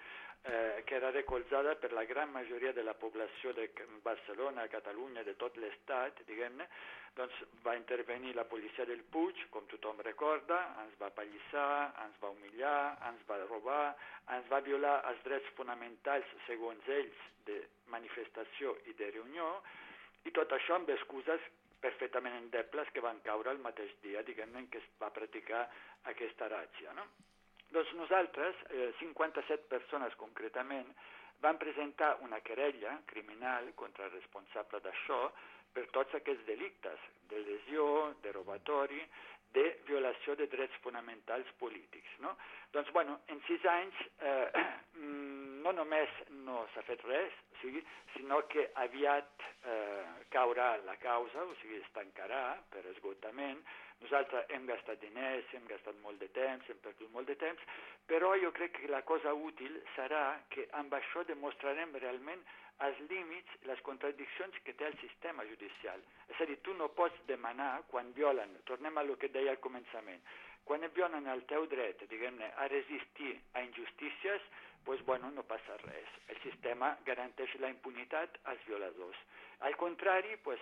eh, que era recolzada per la gran majoria de la població de Barcelona, Catalunya, de tot l'estat, diguem-ne, doncs va intervenir la policia del Puig, com tothom recorda, ens va pallissar, ens va humillar, ens va robar, ens va violar els drets fonamentals, segons ells, de manifestació i de reunió, i tot això amb excuses perfectament endebles que van caure el mateix dia, diguem-ne, en què es va practicar aquesta ràtzia. No? Doncs nosaltres, eh, 57 persones concretament, van presentar una querella criminal contra el responsable d'això per tots aquests delictes, de lesió, de robatori, de violació de drets fonamentals polítics. No? Doncs, bueno, en sis anys eh, no només no s'ha fet res, o sigui, sinó que aviat eh, caurà la causa, o sigui, es tancarà per esgotament. Nosaltres hem gastat diners, hem gastat molt de temps, hem perdut molt de temps, però jo crec que la cosa útil serà que amb això demostrarem realment els límits, les contradiccions que té el sistema judicial. És a dir, tu no pots demanar quan violen, tornem a lo que deia al començament, quan violen el teu dret, diguem-ne, a resistir a injustícies, doncs, bueno, no passa res. El sistema garanteix la impunitat als violadors. Al contrari, pues,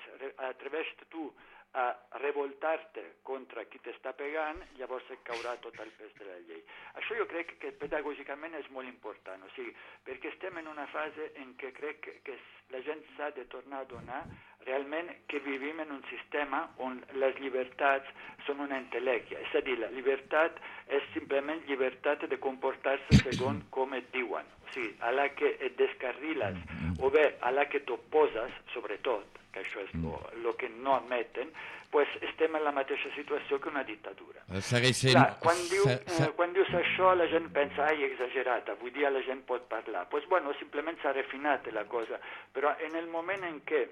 atreveix tu a revoltar-te contra qui t'està pegant, llavors et caurà tot el pes de la llei. Això jo crec que pedagògicament és molt important, o sigui, perquè estem en una fase en què crec que, la gent s'ha de tornar a donar realment que vivim en un sistema on les llibertats són una entelèquia, és a dir, la llibertat és simplement llibertat de comportar-se segons com et diuen, o sigui, a la que et descarriles o bé a la que t'oposes, sobretot, que això és el que no admeten, pues estem en la mateixa situació que una dictadura. Segueix sent... Clar, quan, diu, eh, quan dius això la gent pensa, ai, exagerat, avui dia la gent pot parlar. Doncs pues, bueno, simplement s'ha refinat la cosa, però en el moment en què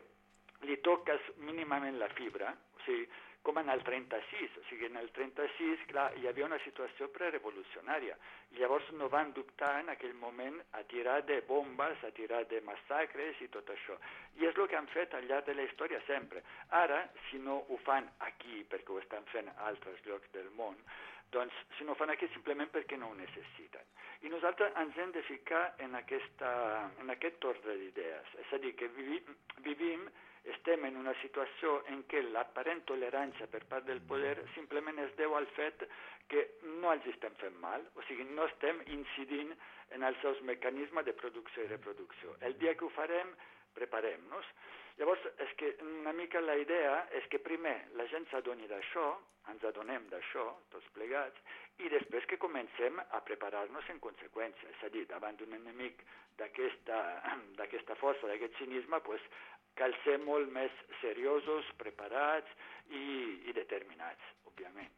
li toques mínimament la fibra, o sigui, com en el 36, o sigui, en el 36, clar, hi havia una situació prerevolucionària. Llavors no van dubtar en aquell moment a tirar de bombes, a tirar de massacres i tot això. I és el que han fet al llarg de la història sempre. Ara, si no ho fan aquí, perquè ho estan fent a altres llocs del món, doncs si no ho fan aquí simplement perquè no ho necessiten. I nosaltres ens hem de ficar en, aquesta, en aquest ordre d'idees. És a dir, que vivim, vivim estem en una situació en què l'aparent tolerància per part del poder simplement es deu al fet que no els estem fent mal, o sigui, no estem incidint en els seus mecanismes de producció i reproducció. El dia que ho farem, preparem-nos. Llavors, és que una mica la idea és que primer la gent s'adoni d'això, ens adonem d'això, tots plegats, i després que comencem a preparar-nos en conseqüència. És a dir, davant d'un enemic d'aquesta d'aquesta força, d'aquest cinisme, pues, cal ser molt més seriosos, preparats i, i determinats, òbviament.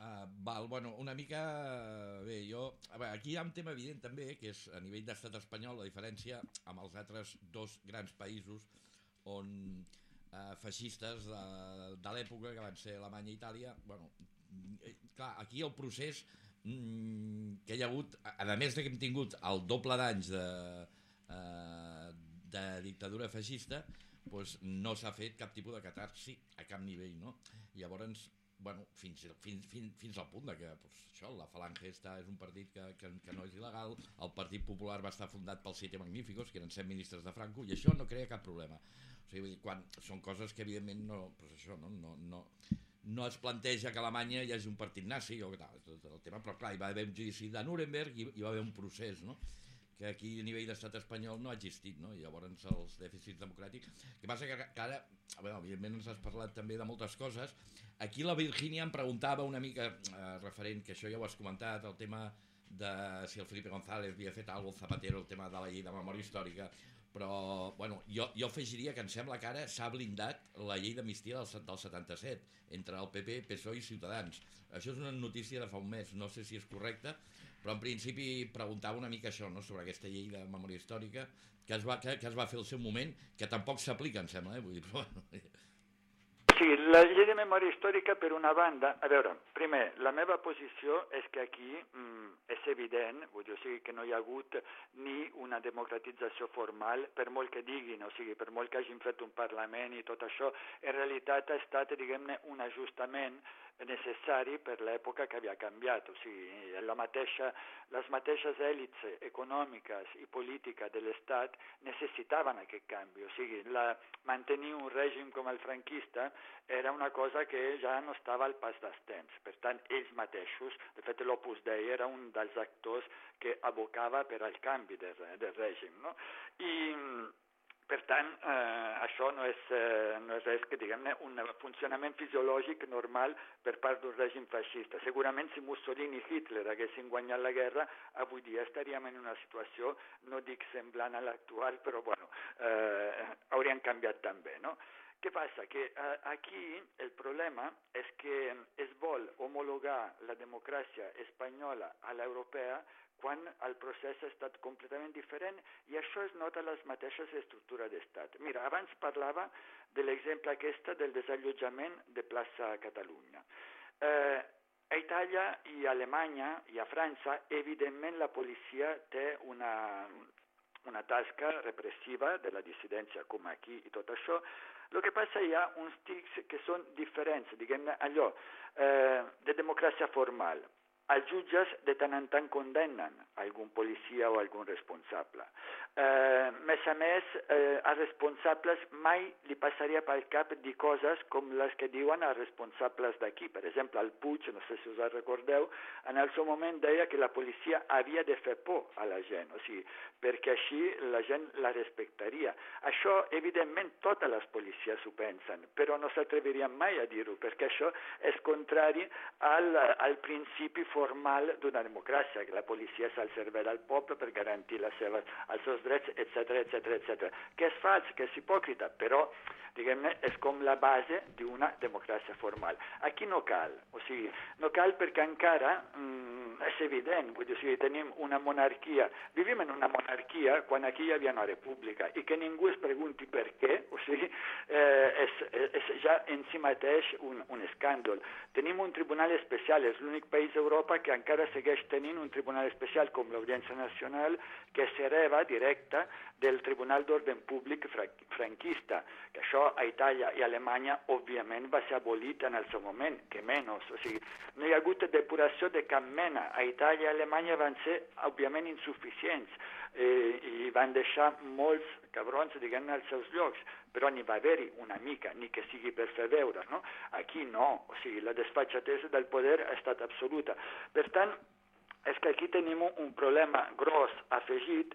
Uh, val, bueno, una mica... Bé, jo... A veure, aquí hi ha un tema evident també, que és a nivell d'estat espanyol la diferència amb els altres dos grans països on uh, feixistes de, de l'època, que van ser Alemanya i Itàlia, bueno, eh, clar, aquí el procés mm, que hi ha hagut, a, més de que hem tingut el doble d'anys de, uh, de dictadura feixista, doncs no s'ha fet cap tipus de catarsi a cap nivell, no? Llavors, bueno, fins, fins, fins, fins al punt de que pues, això, la Falange està, és un partit que, que, que no és il·legal, el Partit Popular va estar fundat pels Siete Magníficos, que eren set ministres de Franco, i això no crea cap problema. O sigui, vull dir, quan són coses que evidentment no, pues això, no, no, no, no es planteja que a Alemanya hi hagi un partit nazi o tal, tot el tema, però clar, hi va haver un judici de Nuremberg i hi va haver un procés, no? Que aquí a nivell d'estat espanyol no ha existit, no? i llavors els dèficits democràtics... Que passa que, que ara, bueno, evidentment ens has parlat també de moltes coses, aquí la Virgínia em preguntava una mica, eh, referent, que això ja ho has comentat, el tema de si el Felipe González havia fet alguna cosa Zapatero, el tema de la llei de memòria històrica, però bueno, jo, jo afegiria que em sembla que ara s'ha blindat la llei d'amnistia del, del 77 entre el PP, PSOE i Ciutadans. Això és una notícia de fa un mes, no sé si és correcta, però en principi preguntava una mica això, no?, sobre aquesta llei de memòria històrica que es va, que, que es va fer al seu moment, que tampoc s'aplica, em sembla, eh? Vull dir, però, bueno, Sí, la llei de memòria històrica, per una banda, a veure, primer, la meva posició és que aquí mm, és evident, vull dir, o sigui, que no hi ha hagut ni una democratització formal, per molt que diguin, o sigui, per molt que hagin fet un Parlament i tot això, en realitat ha estat, diguem-ne, un ajustament necessari per l'època que havia canviat, o sigui, la mateixa, les mateixes èlits econòmiques i polítiques de l'Estat necessitaven aquest canvi, o la, mantenir un règim com el franquista era una cosa que ja no estava al pas dels temps. Per tant, ells mateixos, de fet l'Opus Dei era un dels actors que abocava per al canvi de, de règim. No? I, per tant, eh, això no és, eh, no és res que, diguem-ne, un funcionament fisiològic normal per part d'un règim feixista. Segurament si Mussolini i Hitler haguessin guanyat la guerra, avui dia estaríem en una situació, no dic semblant a l'actual, però bueno, eh, haurien canviat també, no? Què passa? Que eh, aquí el problema és que es vol homologar la democràcia espanyola a l'europea quan el procés ha estat completament diferent i això es nota a les mateixes estructures d'estat. Mira, abans parlava de l'exemple aquesta del desallotjament de plaça Catalunya. Eh, a Itàlia i a Alemanya i a França, evidentment la policia té una, una tasca repressiva de la dissidència com aquí i tot això, el que passa hi ha uns tics que són diferents, diguem-ne allò, eh, de democràcia formal. Els jutges de tant en tant condemnen algun policia o algun responsable. Eh, més a més, eh, als responsables mai li passaria pel cap dir coses com les que diuen els responsables d'aquí. Per exemple, el Puig, no sé si us en recordeu, en el seu moment deia que la policia havia de fer por a la gent, o sigui, perquè així la gent la respectaria. Això, evidentment, totes les policies ho pensen, però no s'atrevirien mai a dir-ho, perquè això és contrari al, al principi formal d'una democràcia, que la policia és al servei del poble per garantir les seves, els seus drets, etc etc etc. Que és fals, que és hipòcrita, però diguem-ne, és com la base d'una democràcia formal. Aquí no cal, o sigui, no cal perquè encara mm, és evident, vull dir, o sigui, tenim una monarquia, vivim en una monarquia quan aquí hi havia una república i que ningú es pregunti per què, o sigui, eh, és, és ja en si mateix un, un escàndol. Tenim un tribunal especial, és l'únic país d'Europa que encara segueix tenint un tribunal especial com l'Audiència Nacional que s'hereva directa del Tribunal d'Orden Públic fra franquista, que això a Itàlia i a Alemanya òbviament va ser abolit en el seu moment, que menys, o sigui, no hi ha hagut depuració de cap mena. A Itàlia i Alemanya van ser òbviament insuficients eh, i van deixar molts cabrons, diguem-ne, als seus llocs, però n'hi va haver-hi una mica, ni que sigui per fer veure, no? Aquí no, o sigui, la desfatxatesa del poder ha estat absoluta. Per tant, és que aquí tenim un problema gros afegit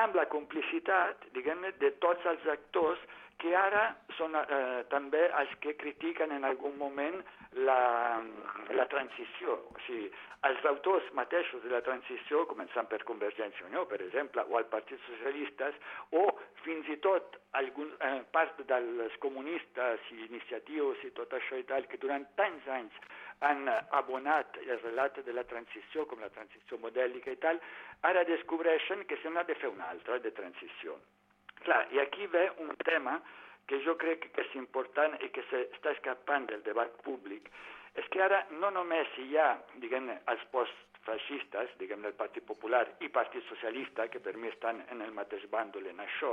amb la complicitat, diguem-ne, de tots els actors que ara són eh, també els que critiquen en algun moment la, la transició. O sigui, els autors mateixos de la transició, començant per Convergència Unió, per exemple, o el Partit Socialistes, o fins i tot algun, eh, part dels comunistes i iniciatius i tot això i tal, que durant tants anys han abonat el relat de la transició com la transició modèlica i tal, ara descobreixen que se n'ha de fer una altra de transició. Clar, i aquí ve un tema que jo crec que és important i que s'està escapant del debat públic, és que ara no només hi ha, diguem-ne, els postfeixistes, diguem-ne, el Partit Popular i Partit Socialista, que per mi estan en el mateix bàndol en això,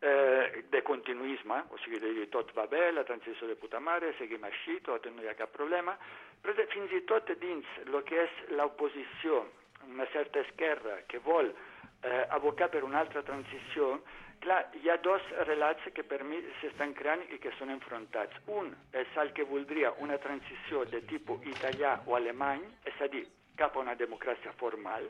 eh, de continuisme, o sigui, de dir tot va bé, la transició de puta mare, seguim així, tot no hi ha cap problema, però de, fins i tot dins el que és l'oposició, una certa esquerra que vol eh, abocar per una altra transició, clar, hi ha dos relats que per mi s'estan creant i que són enfrontats. Un és el que voldria una transició de tipus italià o alemany, és a dir, cap a una democràcia formal,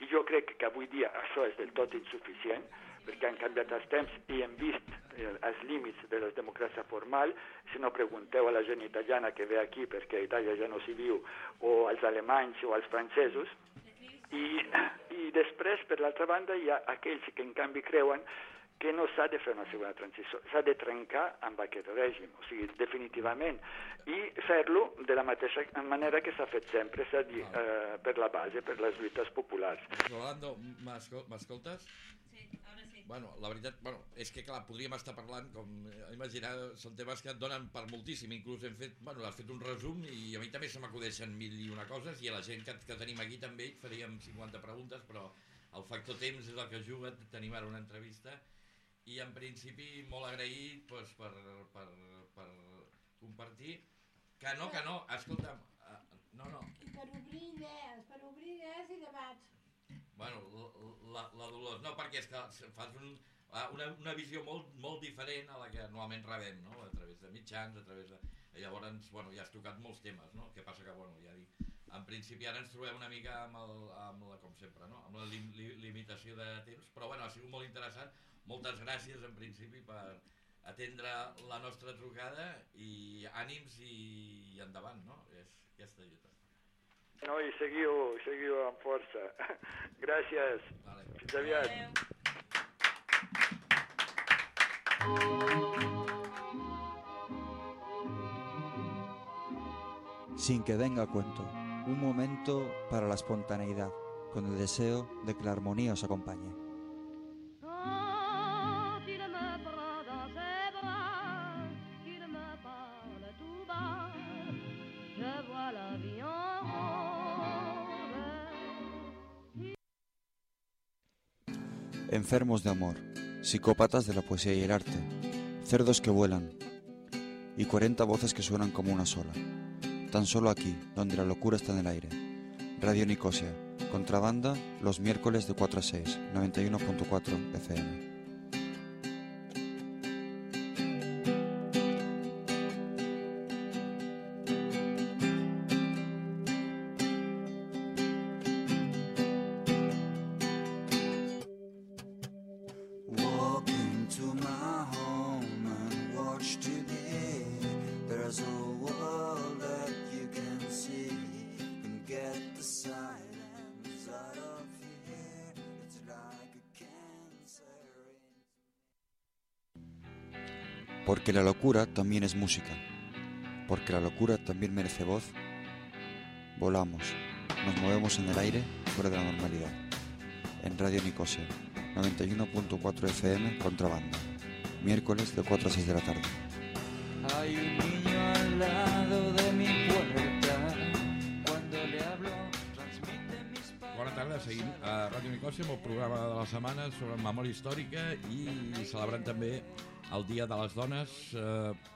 i jo crec que avui dia això és del tot insuficient, perquè han canviat els temps i hem vist eh, els límits de la democràcia formal. Si no pregunteu a la gent italiana que ve aquí perquè a Itàlia ja no s'hi viu, o als alemanys o als francesos, i, i després, per l'altra banda, hi ha aquells que en canvi creuen que no s'ha de fer una segona transició, s'ha de trencar amb aquest règim, o sigui, definitivament, i fer-lo de la mateixa manera que s'ha fet sempre, és a dir, eh, per la base, per les lluites populars. Rolando, m'escol- m'escoltes? Sí, ara sí. Bueno, la veritat, bueno, és que clar, podríem estar parlant, com imaginar, són temes que et donen per moltíssim, inclús hem fet, bueno, has fet un resum i a mi també se m'acudeixen mil i una coses i a la gent que, que tenim aquí també faríem 50 preguntes, però el factor temps és el que juga, tenim ara una entrevista i en principi molt agraït pues, per, per, per compartir que no, que no, escolta'm, eh, no, no, I per obrir idees, per obrir idees i debats. Bueno, la, la Dolors, no, perquè és que fas un, ah, una, una visió molt, molt diferent a la que normalment rebem, no? A través de mitjans, a través de... Llavors, bueno, ja has tocat molts temes, no? El que passa que, bueno, ja dic, en principi ara ens trobem una mica amb, el, amb la, com sempre, no? Amb la lim, li, limitació de temps, però bueno, ha sigut molt interessant. Moltes gràcies, en principi, per atendre la nostra trucada i ànims i, i endavant, no? És aquesta lluita. No, i seguiu, seguiu amb força. Gràcies. Vale. Fins aviat. Sin que venga cuento, un momento para la espontaneidad, con el deseo de que la armonía os acompañe. Enfermos de amor, psicópatas de la poesía y el arte, cerdos que vuelan y 40 voces que suenan como una sola. Tan solo aquí, donde la locura está en el aire. Radio Nicosia, contrabanda, los miércoles de 4 a 6, 91.4 FM. También es música. Porque la locura también merece voz. Volamos, nos movemos en el aire fuera de la normalidad. En Radio Nicosia, 91.4 FM, contrabanda. Miércoles de 4 a 6 de la tarde. Hay un niño al lado de mi puerta. Cuando le hablo, transmite mis Bona tarda, seguim a Ràdio Nicòsia amb el programa de la setmana sobre memòria històrica i celebrant també el Dia de les Dones. Eh,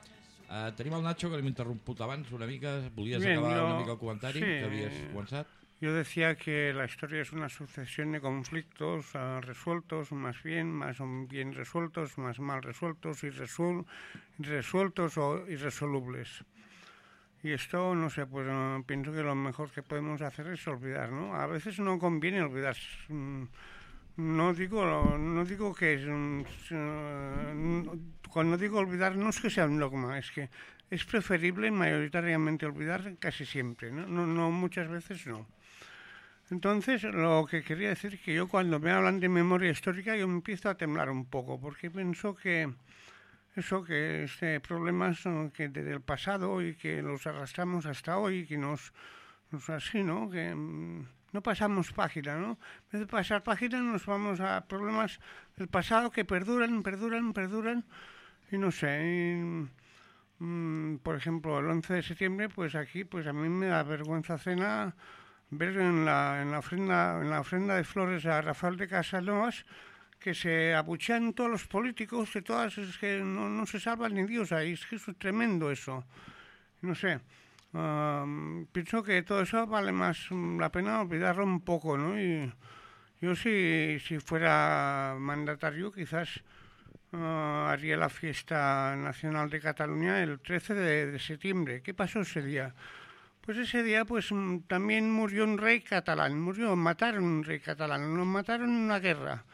eh, tenim el Nacho, que l'hem interromput abans una mica. Volies Bien, acabar yo- una mica el comentari sí, que havies començat? Yo decía que la historia es una sucesión de conflictos ah, resueltos, más bien, más bien resueltos, más mal resueltos, irresuel- resueltos o irresolubles. Y esto, no sé, pues ah, pienso que lo mejor que podemos hacer es olvidar, ¿no? A veces no conviene olvidar. mm, No digo, no digo que es un- eh, no- cuando digo olvidar no es que sea un dogma, es que es preferible mayoritariamente olvidar casi siempre, ¿no? No, muchas veces no. Entonces, lo que quería decir es que yo cuando me hablan de memoria histórica yo empiezo a temblar un poco, porque pienso que eso, que este problemas son que desde el pasado y que los arrastramos hasta hoy, que nos, nos así, ¿no? Que mm, no pasamos página, ¿no? En vez de pasar página nos vamos a problemas del pasado que perduran, perduran, perduran, y no sé, mm, por ejemplo, el 11 de septiembre, pues aquí, pues a mí me da vergüenza cena ver en la, en la ofrenda en la ofrenda de flores a Rafael de Casanovas que se abuchean todos los políticos, que todas es que no, se salva ni Dios ahí, es que es tremendo eso. No sé. Am, pienso que todo eso vale más mm, la pena olvidarlo un poco, ¿no? Y yo si, si fuera mandatario quizás ah, haría la fiesta nacional de Cataluña el 13 de, de septiembre. ¿Qué pasó ese día? Pues ese día pues mm, también murió un rey catalán, murió, mataron un rey catalán, lo mataron en una guerra,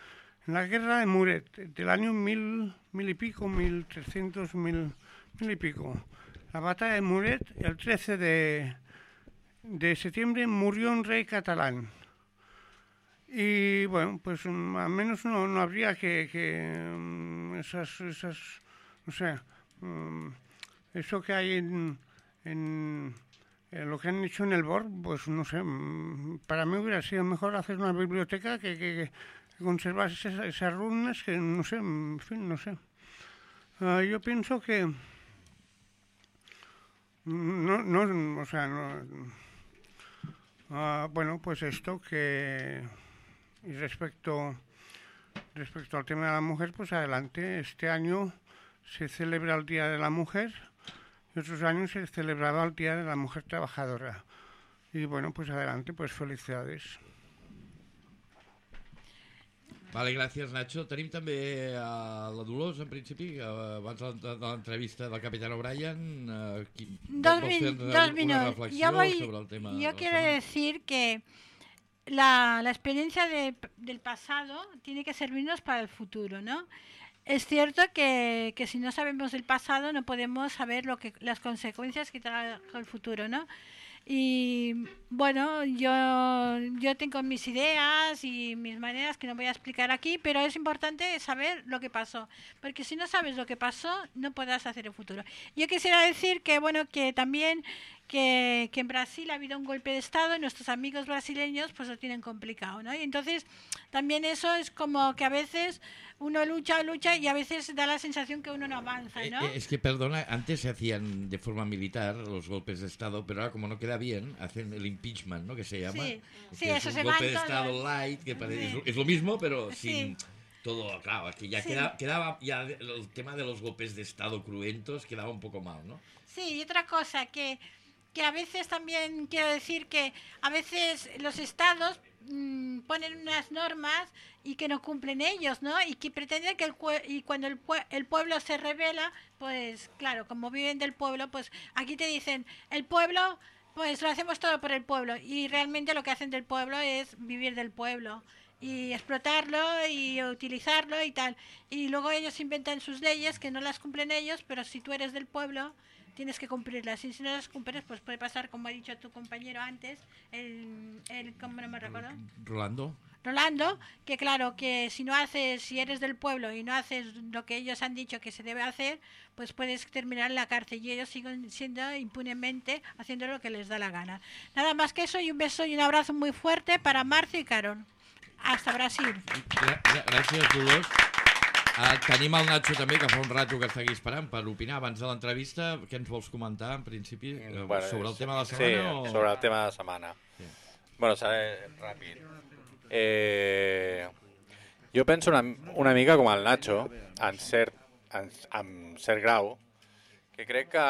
en la guerra de Muret, del año mil, mil y pico, mil trescientos, mil, mil y pico. La batalla de Muret, el 13 de, de septiembre murió un rey catalán. Y bueno, pues mm, al menos no, no habría que, que mm, esas, esas, no sé, mm, eso que hay en, en, lo que han hecho en el BOR, pues no sé, para mí hubiera sido mejor hacer una biblioteca que, que, que conservar esas, esas runas, que no sé, en fin, no sé. Ah, yo pienso que, no, no, o sea, no, ah, bueno, pues esto que, y respecto, respecto al tema de la mujer, pues adelante, este año se celebra el Día de la Mujer y otros años se celebraba el Día de la Mujer Trabajadora. Y bueno, pues adelante, pues felicidades. Vale, gràcies, Nacho. Tenim també a la Dolors, en principi, eh, abans de l'ent- de l'entrevista del Capitán O'Brien. eh, Dos, min- minutos. Yo, voy, sobre el tema yo de la quiero decir que la, la experiencia de- del pasado tiene que servirnos para el futuro, ¿no? Es cierto que, que si no sabemos del pasado no podemos saber lo que las consecuencias que trae el futuro, ¿no? Y bueno, yo, yo tengo mis ideas y mis maneras que no voy a explicar aquí, pero es importante saber lo que pasó, porque si no sabes lo que pasó, no podrás hacer el futuro. Yo quisiera decir que bueno, que también que, que en Brasil ha habido un golpe de estado y nuestros amigos brasileños pues lo tienen complicado, ¿no? Y entonces también eso es como que a veces uno lucha, lucha y a veces da la sensación que uno no avanza, ¿no? Eh, Es que, perdona, antes se hacían de forma militar los golpes de Estado, pero ahora como no queda bien, hacen el impeachment, ¿no? Que se llama. Sí, que sí, es eso un se golpe de Estado todos. light, que parece, Sí. es, lo- es mismo, pero Sí. sin todo, claro, aquí ya Sí. queda- quedaba, ya el tema de los golpes de Estado cruentos quedaba un poco mal, ¿no? Sí, y otra cosa que, que a veces también quiero decir que a veces los estados mm, ponen unas normas y que no cumplen ellos, ¿no? Y que pretenden que el y cuando el, el pueblo se revela, pues claro, como viven del pueblo, pues aquí te dicen, el pueblo, pues lo hacemos todo por el pueblo y realmente lo que hacen del pueblo es vivir del pueblo y explotarlo y utilizarlo y tal. Y luego ellos inventan sus leyes que no las cumplen ellos, pero si tú eres del pueblo, tienes que cumplirlas. Y si no las cumples, pues puede pasar, como ha dicho tu compañero antes, el, el ¿cómo no me recuerdo? Rolando. Rolando, que claro, que si no haces, si eres del pueblo y no haces lo que ellos han dicho que se debe hacer, pues puedes terminar en la cárcel y ellos siguen siendo impunemente haciendo lo que les da la gana. Nada más que eso y un beso y un abrazo muy fuerte para Marcio y Carol. Hasta Brasil. Gra gra- gràcies, Uh, tenim el Nacho també, que fa un rato que està aquí esperant per opinar abans de l'entrevista. Què ens vols comentar, en principi, eh, Bueno, sobre el tema de la sí, setmana? o... sobre el tema de la setmana. Bueno, seré ràpid. Eh, jo penso una, una mica com el Nacho, en cert, en, en cert grau, que crec que,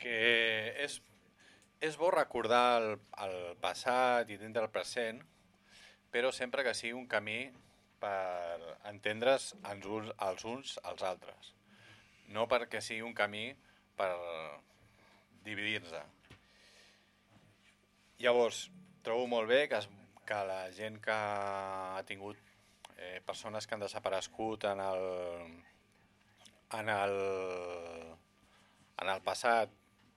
que és, és bo recordar el, el passat i tindre el present, però sempre que sigui un camí per entendre's els uns, els uns als altres. No perquè sigui un camí per dividir-se. Llavors, trobo molt bé que, es, que la gent que ha tingut eh, persones que han desaparegut en el, en el, en el passat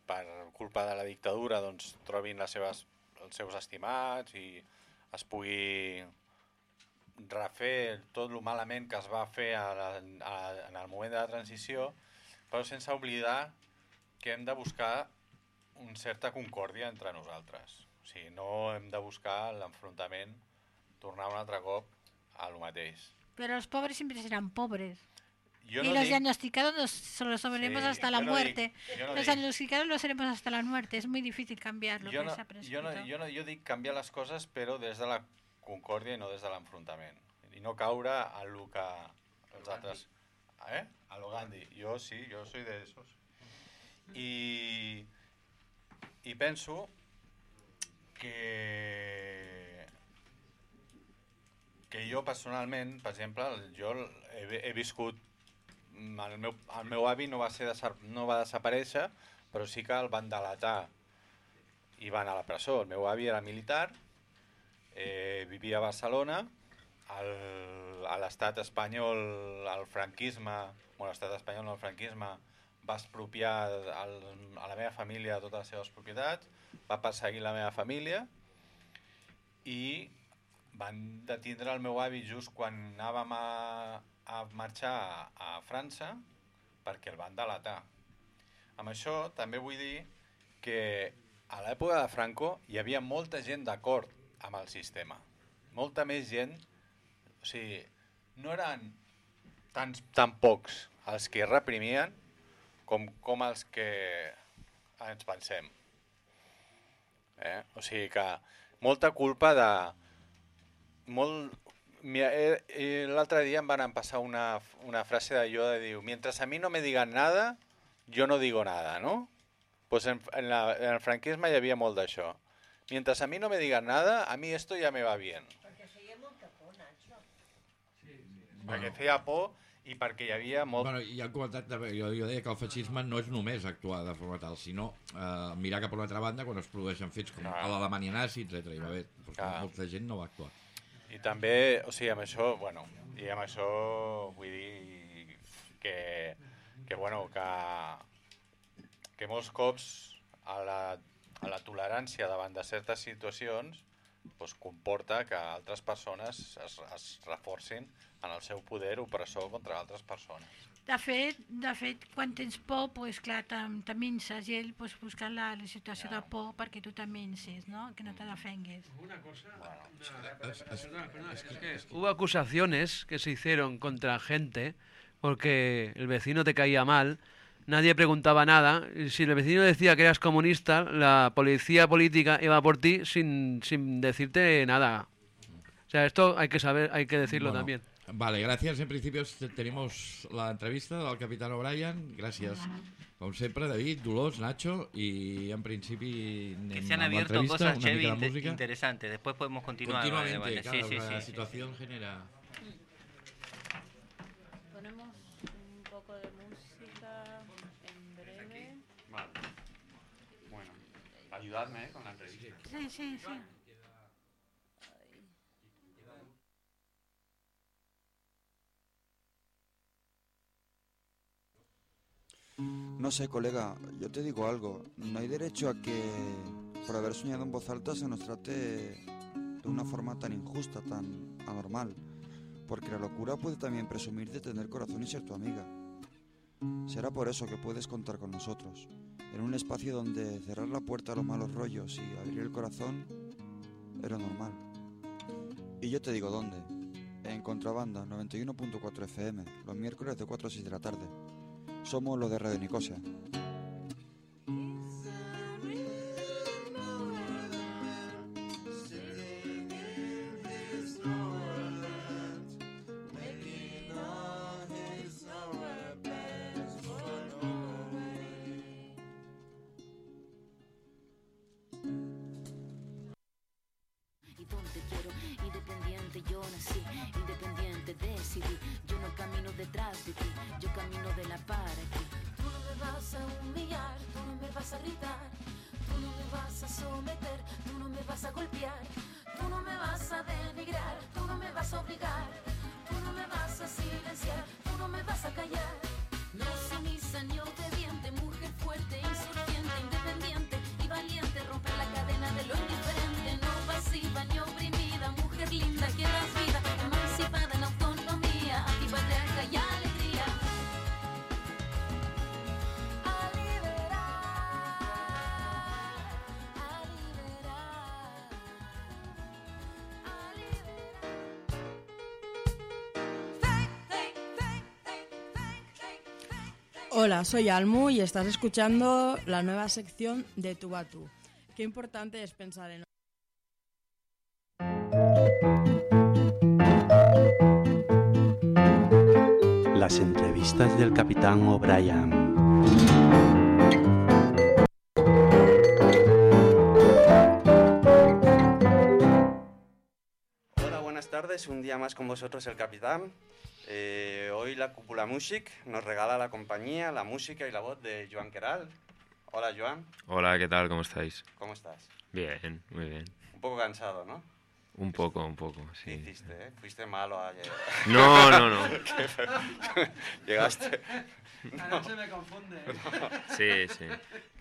per culpa de la dictadura doncs, trobin les seves, els seus estimats i es pugui refer tot el malament que es va fer a la, a, en el moment de la transició, però sense oblidar que hem de buscar una certa concòrdia entre nosaltres. O sigui, no hem de buscar l'enfrontament, tornar un altre cop a lo mateix. Pero los pobres siempre serán pobres. Yo y no los dic- diagnosticados nos, los seremos Sí, hasta yo la no muerte. yo no los diagnosticados los seremos hasta la muerte. Es muy difícil cambiar lo jo que no, se ha jo, prescrito. no, jo, no, jo dic canviar les coses, però des de la concòrdia i no des de l'enfrontament. I no caure en el que els altres... Eh? A lo Gandhi. Jo sí, jo soy de esos. I, i penso que que jo personalment, per exemple, jo he, he viscut el meu, el meu avi no va, ser desa, no va desaparèixer, però sí que el van delatar i van a la presó. El meu avi era militar, eh, vivia a Barcelona, el, a l'estat espanyol, el franquisme, bueno, l'estat espanyol no el franquisme, va expropiar el, a la meva família totes les seves propietats, va perseguir la meva família i van detindre el meu avi just quan anàvem a, a marxar a, a França perquè el van delatar. Amb això també vull dir que a l'època de Franco hi havia molta gent d'acord amb el sistema. Molta més gent, o sigui, no eren tan, tan pocs els que reprimien com, com els que ens pensem. Eh? O sigui que molta culpa de... Molt, eh, eh, l'altre dia em van passar una, una frase Yoda de diu mientras a mí no me digan nada, yo no digo nada, ¿no? Pues en, en, la, en el franquisme hi havia molt d'això. Mientras a mí no me digan nada, a mí esto ya me va bien. Perquè feia molta por, Nacho. Perquè feia por i perquè hi havia molt... Bueno, ja han comentat, també, jo, jo deia que el feixisme no és només actuar de forma tal, sinó eh, mirar cap a una altra banda quan es produeixen fets com a l'Alemanya nazi, etc. I va haver, Clar. molta gent no va actuar. I també, o sigui, amb això, bueno, i amb això vull dir que, que bueno, que, que molts cops a la, la tolerància davant de certes situacions doncs, comporta que altres persones es, es reforcin en el seu poder opressor contra altres persones. De fet, de fet, quan tens por, pues, clar, te- minces i ell pues, busca la, la situació de por perquè tu te minces, no? que no te defengues. Una cosa... Hubo acusaciones que se hicieron contra gente porque el vecino te caía mal, nadie preguntaba nada, y si el vecino decía que eras comunista, la policía política iba por ti sin, sin decirte nada. O sea, esto hay que saber, hay que decirlo Bueno, también. Vale, gracias. En principio te- tenemos la entrevista del capitán O'Brien. Gràcies, com sempre, David, Dolors, Nacho, i en principi anem Que se han abierto cosas una mica chévere de inte- música. interesantes. Después podemos continuar. Continuamente, vale, vale. claro, sí, sí, la sí. situación genera... Ponemos un poco de música en breve. Vale. Bueno, ayudadme eh, con la entrevista. Sí, sí, sí. No sé, colega, yo te digo algo. No hay derecho a que por haber soñado en voz alta se nos trate de una forma tan injusta, tan anormal. Porque la locura puede también presumir de tener corazón y ser tu amiga. Será por eso que puedes contar con nosotros. En un espacio donde cerrar la puerta a los malos rollos y abrir el corazón lo normal. Y yo te digo dónde. En Contrabanda 91.4 FM, los miércoles de 4 a 6 de la tarde. Somos los de Radio Nicosia. Hola, soy Almu y estás escuchando la nueva sección de Tú a Tú. Qué importante es pensar en... Las entrevistas del capitán O'Brien. Hola, buenas tardes. Un día más con vosotros el capitán. Eh, hoy la Cúpula Music nos regala la compañía, la música y la voz de Joan Queral. Hola, Joan. Hola, ¿qué tal? ¿Cómo estáis? ¿Cómo estás? Bien, muy bien. Un poco cansado, ¿no? Un poco, un poco, ¿Qué sí. hiciste, eh? Fuiste malo ayer. No, no, no. ¿Qué? Llegaste. Anoche me confunde. Sí, sí.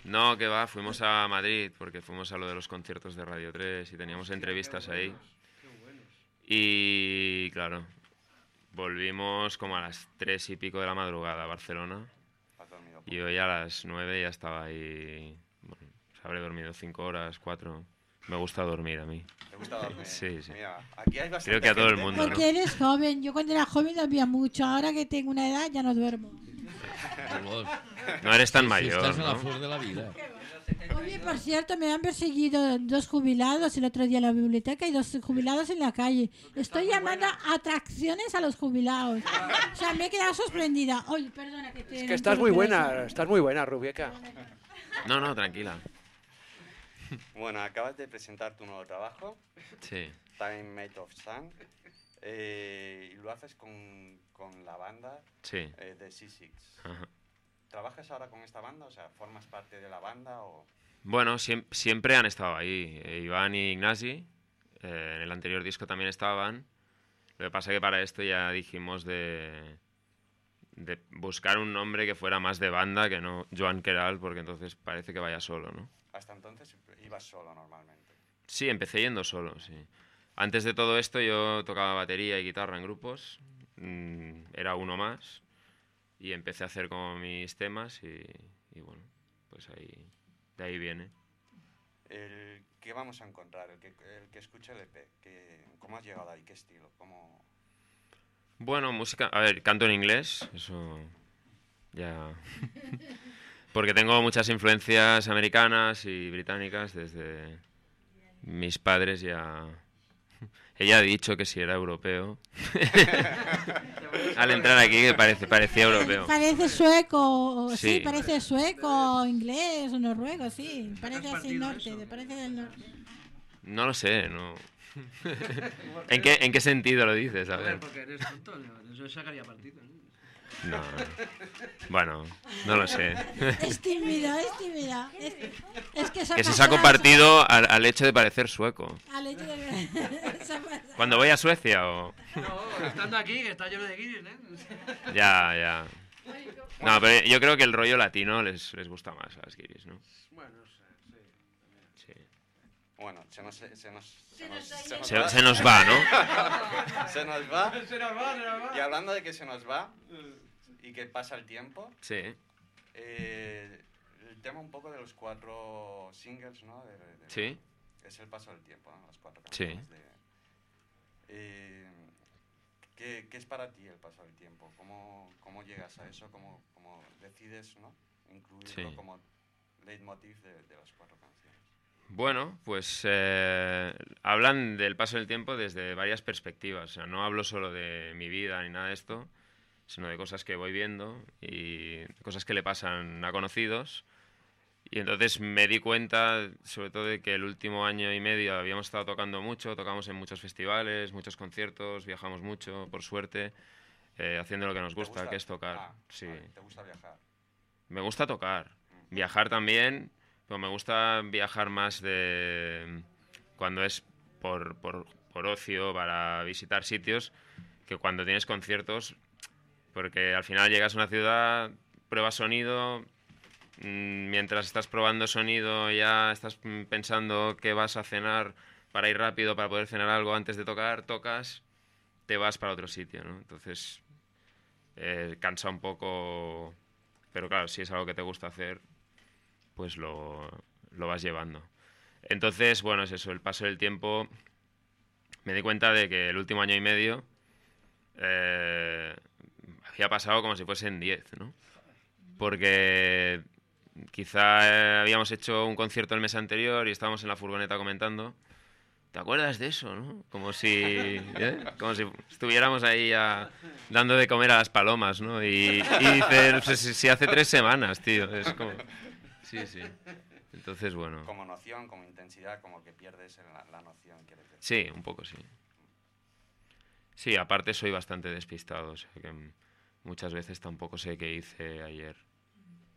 No, que va, fuimos a Madrid porque fuimos a lo de los conciertos de Radio 3 y teníamos entrevistas ahí. Y claro, volvimos como a las 3 y pico de la madrugada a Barcelona. Y hoy a las 9 ya estaba ahí. Bueno, se habré dormido 5 horas, 4. Me gusta dormir a mí. ¿Te gusta dormir? Sí, sí. Mira, aquí hay bastante Creo que a todo el gente. mundo. ¿no? Porque eres joven. Yo cuando era joven dormía mucho. Ahora que tengo una edad ya no duermo. No eres tan Si mayor, estás en la ¿no? flor de la vida. Oye, por cierto, me han perseguido dos jubilados el otro día en la biblioteca y dos jubilados en la calle. Estoy llamando atracciones a los jubilados. O sea, me he quedado sorprendida. Oye, perdona que te... Es que estás muy buena, estás muy buena, Rubieca. No, no, tranquila. Bueno, acabas de presentar tu nuevo trabajo. Sí. Time Made of Sun. eh, y lo haces con, con la banda Sí. eh, de C6. Ajá. ¿Trabajas ahora con esta banda? O sea, ¿formas parte de la banda o...? Bueno, siem- siempre han estado ahí. eh, Iván y Ignasi. eh, en el anterior disco también estaban. Lo que pasa que para esto ya dijimos de, de buscar un nombre que fuera más de banda que no Joan Queral, porque entonces parece que vaya solo, ¿no? Hasta entonces ibas solo normalmente. Sí, empecé yendo solo, sí. Antes de todo esto yo tocaba batería y guitarra en grupos. mm, era uno más. Y empecé a hacer como mis temas y, y bueno, pues ahí, de ahí viene. El, ¿Qué vamos a encontrar? El que, el que escuche el EP. ¿qué- ¿Cómo has llegado ahí? ¿Qué estilo? ¿Cómo... Bueno, música. A ver, canto en inglés, eso. Ya. Porque tengo muchas influencias americanas y británicas desde. Mis padres ya. Ella ha dicho que si era europeo. Al entrar aquí, que parece, parecía europeo. Parece sueco, sí. Sí. parece sueco, inglés o noruego, sí. Parece así norte, parece del norte. No lo sé, no. ¿En qué, ¿En qué sentido lo dices? A ver, porque eres tonto, ¿no? yo sacaría partido. ¿no? No. Bueno, no lo sé. Es tímido, es tímido. Es, es que Que se saco partido al, al hecho de parecer sueco. al hecho de-. Cuando voy a Suecia o... No, estando aquí, que está lleno de guiris, ¿eh? Ya, ya. No, pero yo creo que el rollo latino les, les gusta más a las guiris, ¿no? Bueno, sí. Sí. Bueno, se nos, se nos, se nos, Se- se nos va, ¿no? se nos va. Se nos va, se nos va. Y hablando de que se nos va y que pasa el tiempo, Sí. eh, el tema un poco de los cuatro singles, ¿no? De- de- Sí. Es el paso del tiempo, ¿no? Las cuatro Sí. canciones de... Eh, ¿qué, qué es para ti el paso del tiempo? ¿Cómo, cómo llegas a eso? ¿Cómo, cómo decides, ¿no? Incluirlo Sí. como leitmotiv de, de las cuatro canciones. Bueno, pues eh, hablan del paso del tiempo desde varias perspectivas. O sea, no hablo solo de mi vida ni nada de esto, sino de cosas que voy viendo y cosas que le pasan a conocidos. Y entonces me di cuenta, sobre todo, de que el último año y medio habíamos estado tocando mucho, tocamos en muchos festivales, muchos conciertos, viajamos mucho, por suerte, eh, haciendo lo que nos ¿Te gusta, que es tocar. Ah, sí. vale, ¿Te gusta viajar? Me gusta tocar. Viajar también, pero me gusta viajar más de cuando es por, por, por ocio, para visitar sitios, que cuando tienes conciertos, porque al final llegas a una ciudad, pruebas sonido, mm, mientras estás probando sonido ya estás mm, pensando que vas a cenar para ir rápido, para poder cenar algo antes de tocar, tocas, te vas para otro sitio, ¿no? Entonces, eh, cansa un poco, pero claro, si es algo que te gusta hacer, pues lo, lo vas llevando. Entonces, bueno, es eso, el paso del tiempo, me di cuenta de que el último año y medio eh, había pasado como si fuesen 10, ¿no? Porque quizá eh, habíamos hecho un concierto el mes anterior y estábamos en la furgoneta comentando ¿te acuerdas de eso, no? Como si, ¿eh? Como si estuviéramos ahí ya dando de comer a las palomas, ¿no? Y, y dice, "No sé si, hace tres semanas, tío. Es como... Sí, sí. Entonces, bueno. Como noción, como intensidad, como que pierdes en la, la noción, quieres decir. Sí, un poco sí. Sí, aparte soy bastante despistado, o sea que mm, muchas veces tampoco sé qué hice ayer.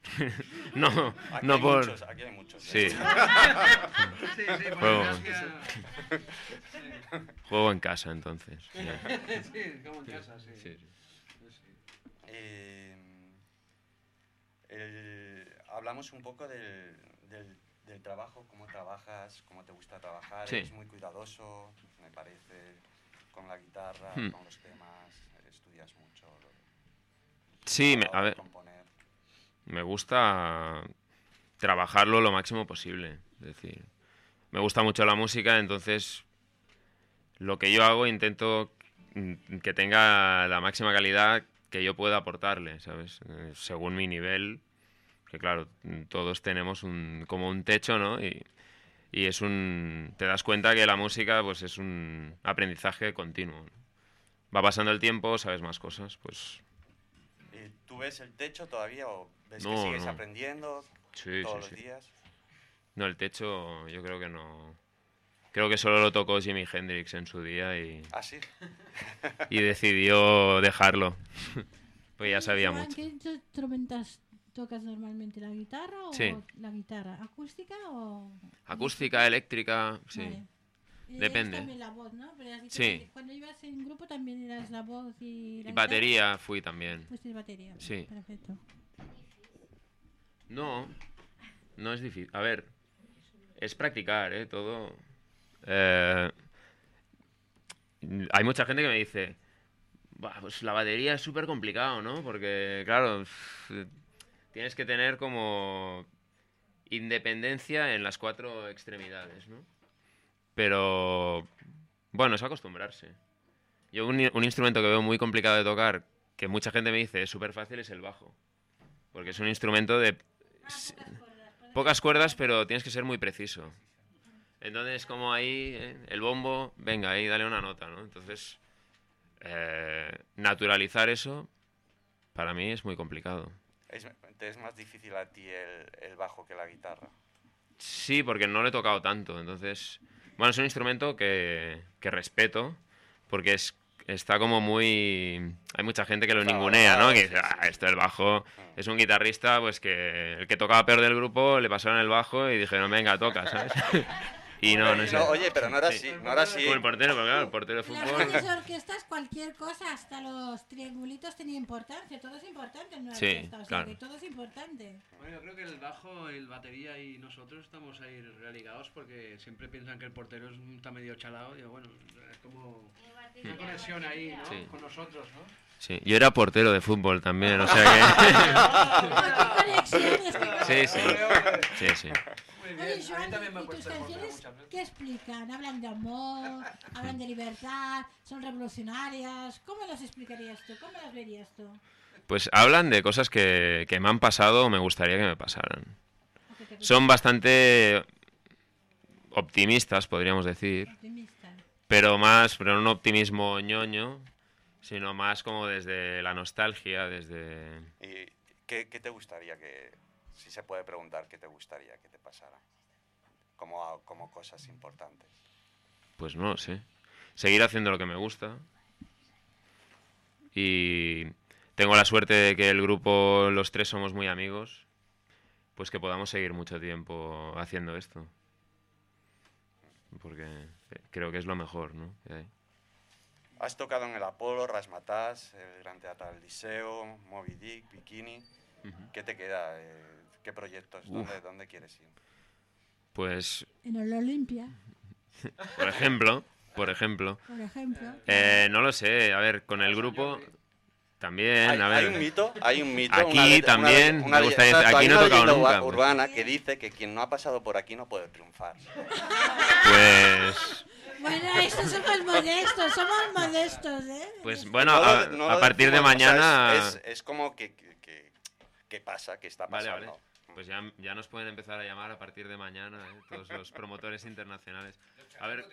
no, Aquí no hay por... muchos, aquí hay muchos, Sí. ¿eh? Sí, sí, por Juego, Juego en casa, entonces. Sí, como en casa, sí. Sí, sí. Eh, el- hablamos un poco del, del- del trabajo, cómo trabajas, cómo te gusta trabajar. Sí. Eres muy cuidadoso, me parece, con la guitarra, Hmm. con los temas, estudias mucho. Sí, me- a ver, componer. me gusta trabajarlo lo máximo posible. Es decir, me gusta mucho la música, entonces lo que yo hago intento que tenga la máxima calidad que yo pueda aportarle, ¿sabes? Según mi nivel, que claro, todos tenemos un, como un techo, ¿no? Y, y es un... te das cuenta que la música pues es un aprendizaje continuo. Va pasando el tiempo, sabes más cosas, pues ¿Tú ves el techo todavía o ves que sigues no. aprendiendo Sí, todos sí, los sí. días? No, el techo yo creo que no. Creo que solo lo tocó Jimi Hendrix en su día y, ¿Ah, sí? y decidió dejarlo. pues ya sabía mucho. ¿Qué instrumentos tocas normalmente? ¿La guitarra o Sí. la guitarra? ¿Acústica o...? Acústica, eléctrica, sí. Vale. Depende. eres también la voz, ¿no? Pero has dicho Sí. que cuando ibas en grupo también eras la voz y la Y guitarra. batería fui también. Fuiste batería. Sí. Perfecto. No, no es difícil. A ver, es practicar, ¿eh? Todo. Eh, hay mucha gente que me dice, "Buah, pues la batería es súper complicado, ¿no? Porque, claro, tienes que tener como independencia en las cuatro extremidades, ¿no? Pero, bueno, es acostumbrarse. Yo un, un instrumento que veo muy complicado de tocar, que mucha gente me dice es súper fácil, es el bajo. Porque es un instrumento de s- pocas cuerdas, pero tienes que ser muy preciso. Entonces, como ahí, eh, el bombo, venga, ahí, dale una nota, ¿no? Entonces, eh, naturalizar eso, para mí es muy complicado. Es, te es más difícil a ti el, el bajo que la guitarra. Sí, porque no lo he tocado tanto. Entonces, bueno, es un instrumento que, que respeto, porque es, está como muy... Hay mucha gente que lo Claro, ningunea, ¿no? Que dice, ah, esto del bajo es un guitarrista, pues que el que tocaba peor del grupo le pasaron el bajo y dijeron, venga, toca, ¿sabes? y no, no sé. No, oye, pero no era Sí. así, no era así. Como el portero, porque claro, el portero de En las fútbol... grandes orquestas cualquier cosa, hasta los triangulitos tenía importancia, todo es importante en una Sí, orquesta, o sea claro. que todo es importante. Bueno, yo creo que el bajo, el batería y nosotros estamos ahí religados porque siempre piensan que el portero es un- está medio chalado. Y bueno, es como una conexión ahí, ¿no? Sí. Con nosotros, ¿no? Sí, yo era portero de fútbol también, o sea que... sí, sí, sí, sí. Oye, Joan, ¿y tus canciones qué explican? ¿Hablan de amor? ¿Hablan de libertad? ¿Son revolucionarias? ¿Cómo las explicarías tú? ¿Cómo las verías tú? Pues hablan de cosas que, que me han pasado o me gustaría que me pasaran. Son bastante optimistas, podríamos decir. Optimistas. Pero más, pero no un optimismo ñoño, sino más como desde la nostalgia, desde... ¿Y qué, qué te gustaría que, si se puede preguntar, qué te gustaría que te pasara? Como, como cosas importantes. Pues no sé. Seguir haciendo lo que me gusta. Y tengo la suerte de que el grupo, los tres somos muy amigos. Pues que podamos seguir mucho tiempo haciendo esto. Porque eh, creo que es lo mejor, ¿no? que hay. Has tocado en el Apolo, Rasmatas, el Gran Teatro del Liceo, Moby Dick, Bikini. ¿Qué te queda? Eh, ¿Qué proyectos? ¿Dónde, ¿Dónde quieres ir? Pues, En el Olimpia, por ejemplo, por ejemplo, por ejemplo. eh, no lo sé, a ver, con el grupo también, Hay, a ver. hay un mito, hay un mito. Aquí una también, una- una me gustaría- exacto, aquí no he una tocado nunca, ur- pues. urbana que dice que quien no ha pasado por aquí no puede triunfar. Pues, Bueno, estos somos modestos, somos modestos, ¿eh? pues bueno, a, no a lo partir de decimos, o sea, mañana... es, es- es como que, que, que- que pasa, que está Vale, pasando. Pues ya, ya nos pueden empezar a llamar a partir de mañana, ¿eh? todos los promotores internacionales. A ver,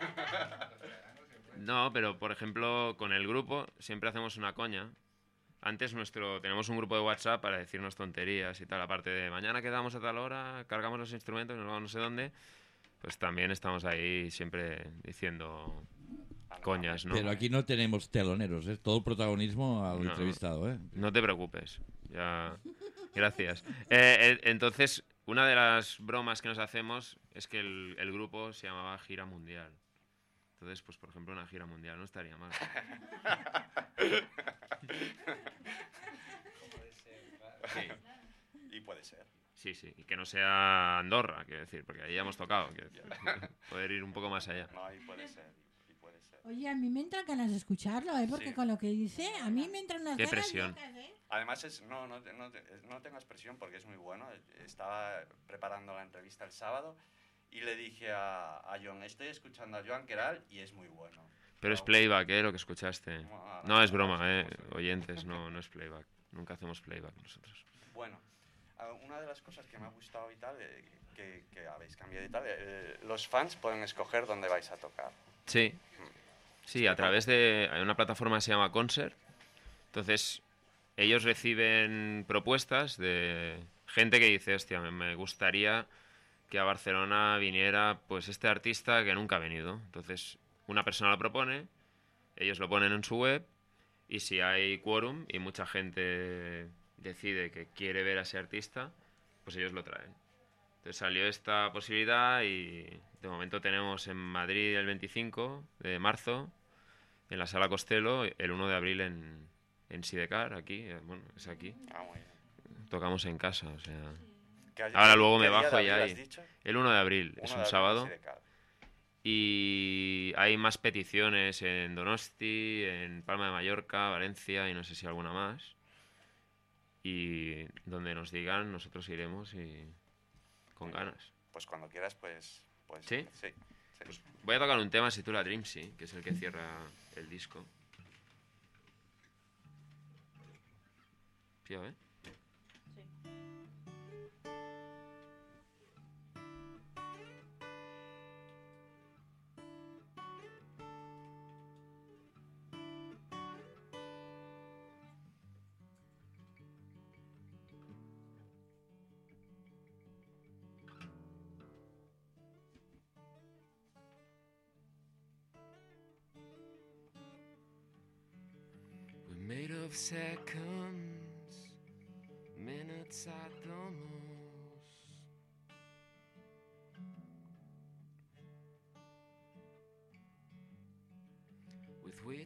no, pero por ejemplo, con el grupo siempre hacemos una coña. Antes nuestro tenemos un grupo de WhatsApp para decirnos tonterías y tal, aparte de mañana quedamos a tal hora, cargamos los instrumentos nos vamos no sé dónde, pues también estamos ahí siempre diciendo coñas, ¿no? Pero aquí no tenemos teloneros, ¿eh? todo el protagonismo al No, entrevistado. ¿eh? No te preocupes. Ya... Gracias. Eh, eh, entonces, una de las bromas que nos hacemos es que el, el grupo se llamaba Gira Mundial. Entonces, pues por ejemplo, una gira mundial no estaría mal. Sí. Y puede ser. Sí, sí. Y que no sea Andorra, quiero decir, porque ahí ya hemos tocado. quiero decir. Poder ir un poco más allá. No, y puede ser. Y puede ser. Oye, a mí me entran ganas de escucharlo, ¿eh? Porque Sí. con lo que dice, a mí me entran unas Qué ganas presión. locas, ¿eh? Además, es, no, no, no, no tengas presión porque es muy bueno. Estaba preparando la entrevista el sábado y le dije a, a John, estoy escuchando a Joan Queral y es muy bueno. Pero es playback, ¿eh? Lo que escuchaste. No, es broma, ¿eh? Oyentes, no, no es playback. Nunca hacemos playback nosotros. Bueno, ah, una de las cosas que me ha gustado y tal, eh, que, que habéis cambiado y tal, eh, los fans pueden escoger dónde vais a tocar. Sí. Sí, a través de hay una plataforma que se llama Concert. Entonces, ellos reciben propuestas de gente que dice, hostia, me- gustaría que a Barcelona viniera pues este artista que nunca ha venido. Entonces, una persona lo propone, ellos lo ponen en su web y si hay quórum y mucha gente decide que quiere ver a ese artista, pues ellos lo traen. Entonces salió esta posibilidad y de momento tenemos en Madrid el 25 de marzo, en la Sala Costello, el 1 de abril en, en Sidecar, aquí, eh, bueno, es aquí. Ah, muy bien. Tocamos en casa, o sea... ¿Qué hay- Ahora luego me bajo ya dicho? El 1 de abril, 1 es un abril, sábado. Y hay más peticiones en Donosti, en Palma de Mallorca, Valencia y no sé si alguna más. Y donde nos digan, nosotros iremos y con ganas. Pues cuando quieras, pues... pues ¿Sí? Sí. Pues voy a tocar un tema, se titula Dreamsy, que es el que cierra el disco. We're made of seconds,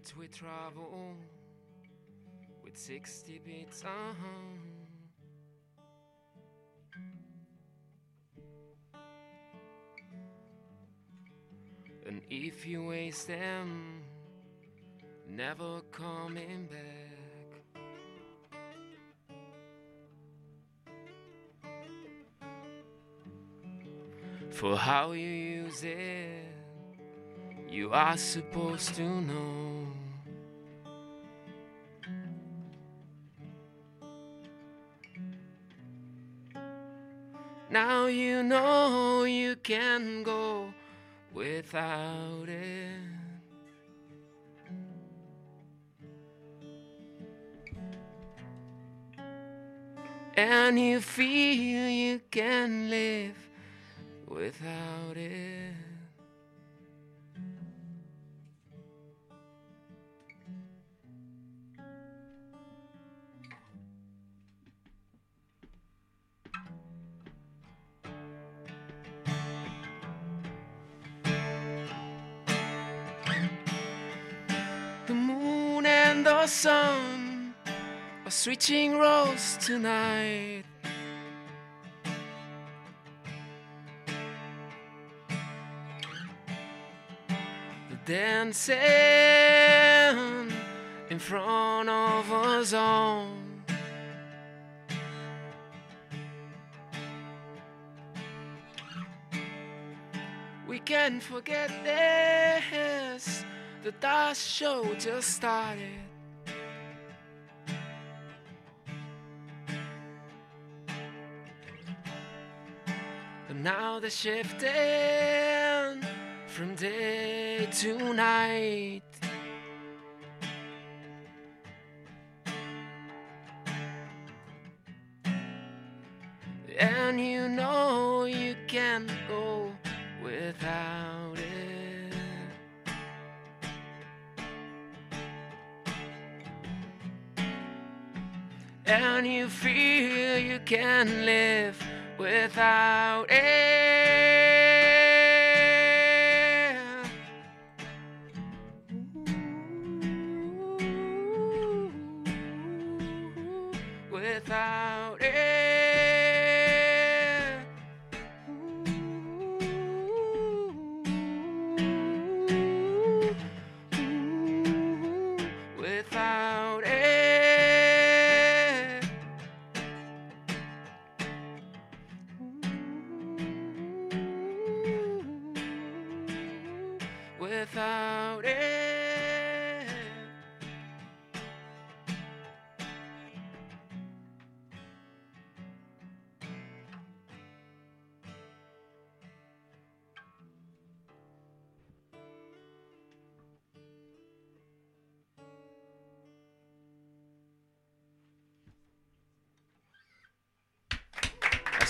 Which we travel, with 60 beats on. And if you waste them, never coming back. For how you use it, you are supposed to know. Now you know you can go without it. and you feel you can live without it. Switching roles tonight. The dancing in front of us all. We can't forget this. The dance show just started. They're shifting from day to night. And you know you can't go without it. And you feel you can live without end.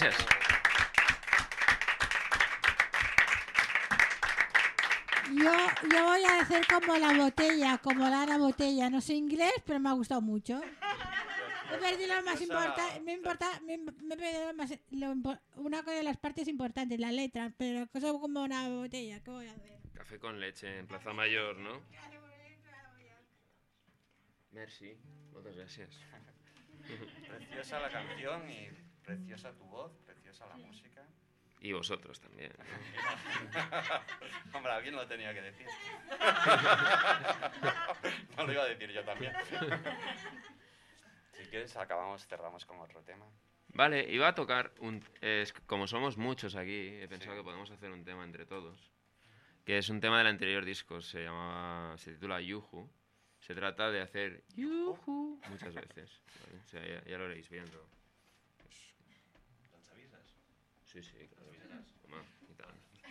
Gracias. Yo, yo voy a hacer como la botella, como Lara Botella. No sé inglés, pero me ha gustado mucho. He perdido lo más importante, me importa, me, me he perdido lo más, lo una de las partes importantes, la letra, pero cosa como una botella, ¿qué voy a hacer? Café con leche en Plaza Mayor, ¿no? Merci, muchas gracias. Preciosa la canción y preciosa tu voz, preciosa la música. Y vosotros también. Hombre, alguien lo tenía que decir. no lo iba a decir yo también. si quieres, acabamos, cerramos con otro tema. Vale, iba a tocar un... es- como somos muchos aquí, he pensado que podemos hacer un tema entre todos. Que es un tema del anterior disco, se llamaba... se titula Yuhu. Se trata de hacer Yuhu muchas veces. ¿vale? O sea, ya, ya lo iréis viendo.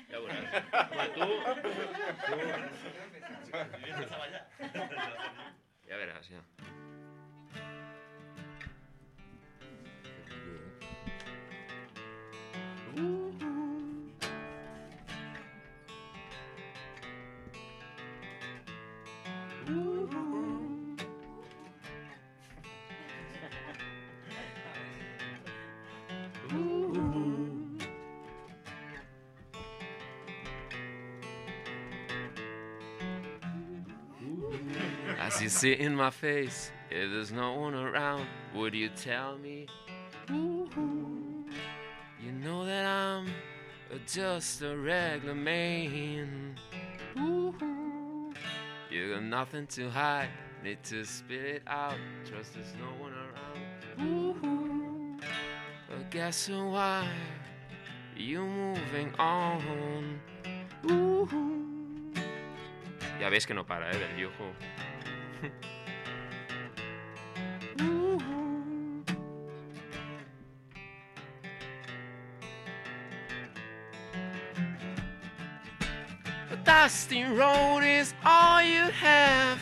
laboral. Pues tú, tú. Ya verás, ya. You see in my face, if there's no one around, would you tell me? You know that I'm just a regular man. You got nothing to hide, need to spit it out. Trust there's no one around. But guess why you moving on? Ya ves que no para, eh, del yuju. A dusty road is all you have.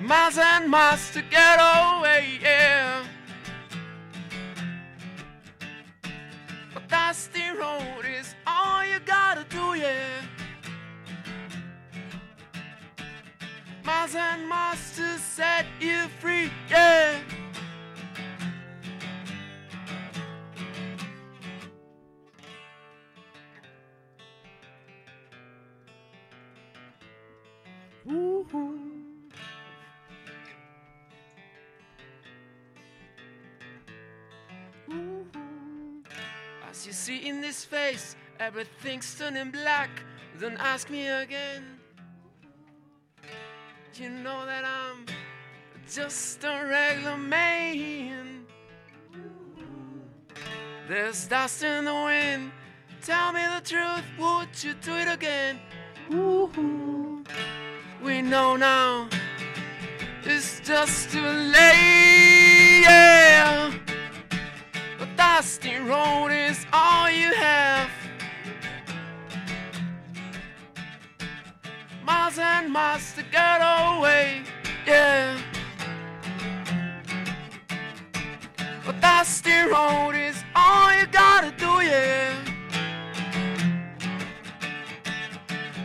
Miles and miles to get away, yeah. And to set you free, yeah. As you see in this face, everything's turning black. Don't ask me again. You know that I'm just a regular man. There's dust in the wind. Tell me the truth, would you do it again? We know now it's just too late. Yeah. But dusty road is all you have. Miles and miles to get dusty road is all you gotta do, yeah.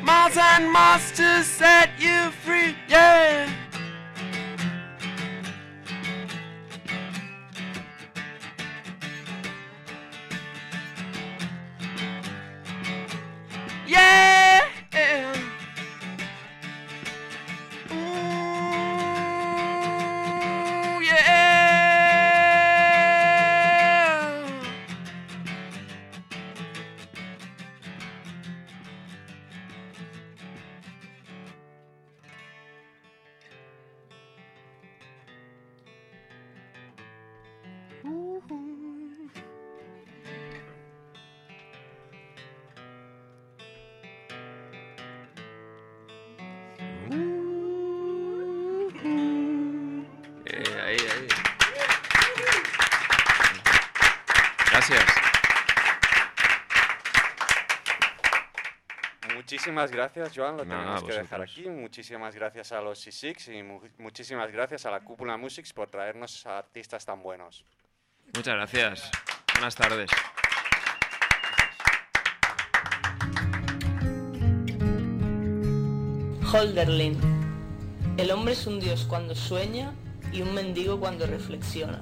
Miles and miles to set you free, yeah. Yeah. Muchísimas gracias, Joan. Lo tenemos que dejar aquí. Muchísimas gracias a los C6 y mu- muchísimas gracias a la Cúpula Musics por traernos a artistas tan buenos. Muchas gracias. Buenas tardes. Holderlin. El hombre es un dios cuando sueña y un mendigo cuando reflexiona.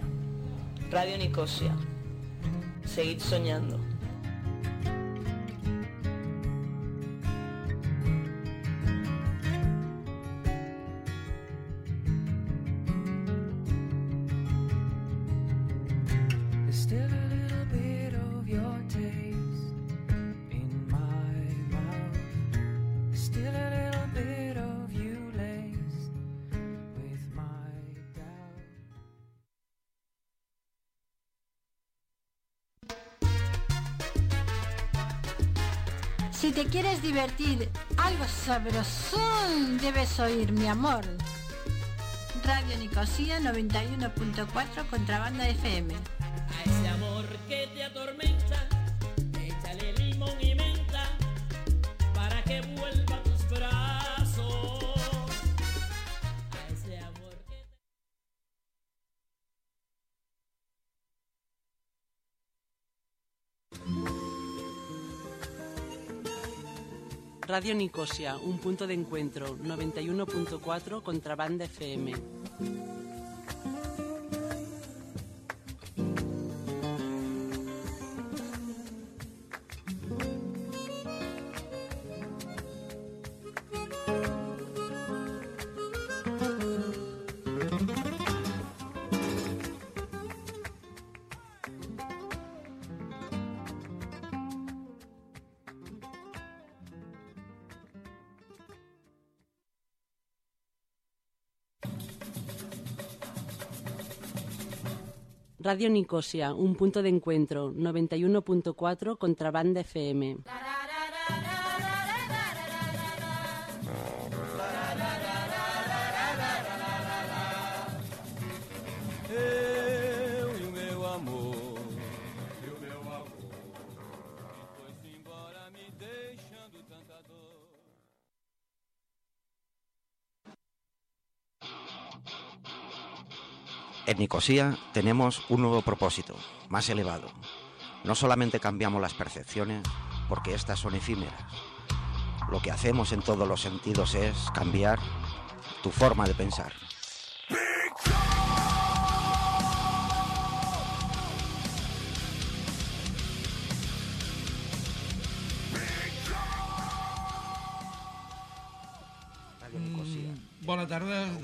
Radio Nicosia. Seguid soñando. Algo sabrosón, debes oír, mi amor. Radio Nicosia 91.4 Contrabanda FM. Radio Nicosia, un punto de encuentro, 91.4 Contrabanda FM. Radio Nicosia, un punto de encuentro, 91.4 Contrabanda FM. En Nicosia tenemos un nuevo propósito, más elevado. No solamente cambiamos las percepciones, porque éstas son efímeras. Lo que hacemos en todos los sentidos es cambiar tu forma de pensar.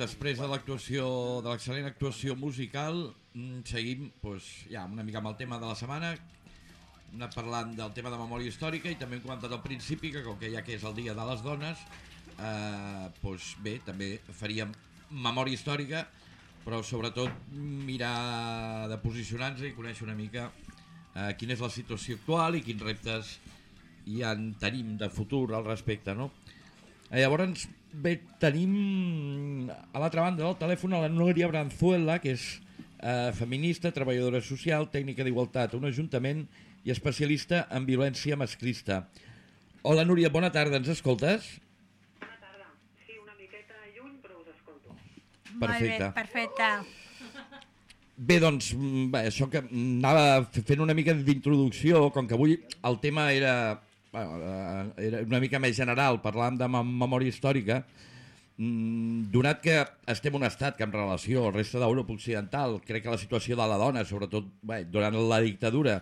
Després de l'actuació, de l'excel·lent actuació musical, mm, seguim doncs, ja una mica amb el tema de la setmana. Hem anat parlant del tema de memòria històrica i també hem comentat al principi que com que ja que és el Dia de les Dones, eh, doncs bé, també faríem memòria històrica, però sobretot mirar de posicionar-nos i conèixer una mica eh, quina és la situació actual i quins reptes hi en tenim de futur al respecte, no? Llavors, bé, tenim a l'altra banda del telèfon a la Núria Branzuela, que és eh, feminista, treballadora social, tècnica d'igualtat a un ajuntament i especialista en violència masclista. Hola Núria, bona tarda, ens escoltes? Perfecte. Molt bé, perfecte. Bé, doncs, mm, bé, això que anava fent una mica d'introducció, com que avui el tema era, bueno, eh, era una mica més general, parlàvem de mem- memòria històrica, mm, donat que estem un estat que en relació al resta d'Europa Occidental, crec que la situació de la dona, sobretot bé, durant la dictadura,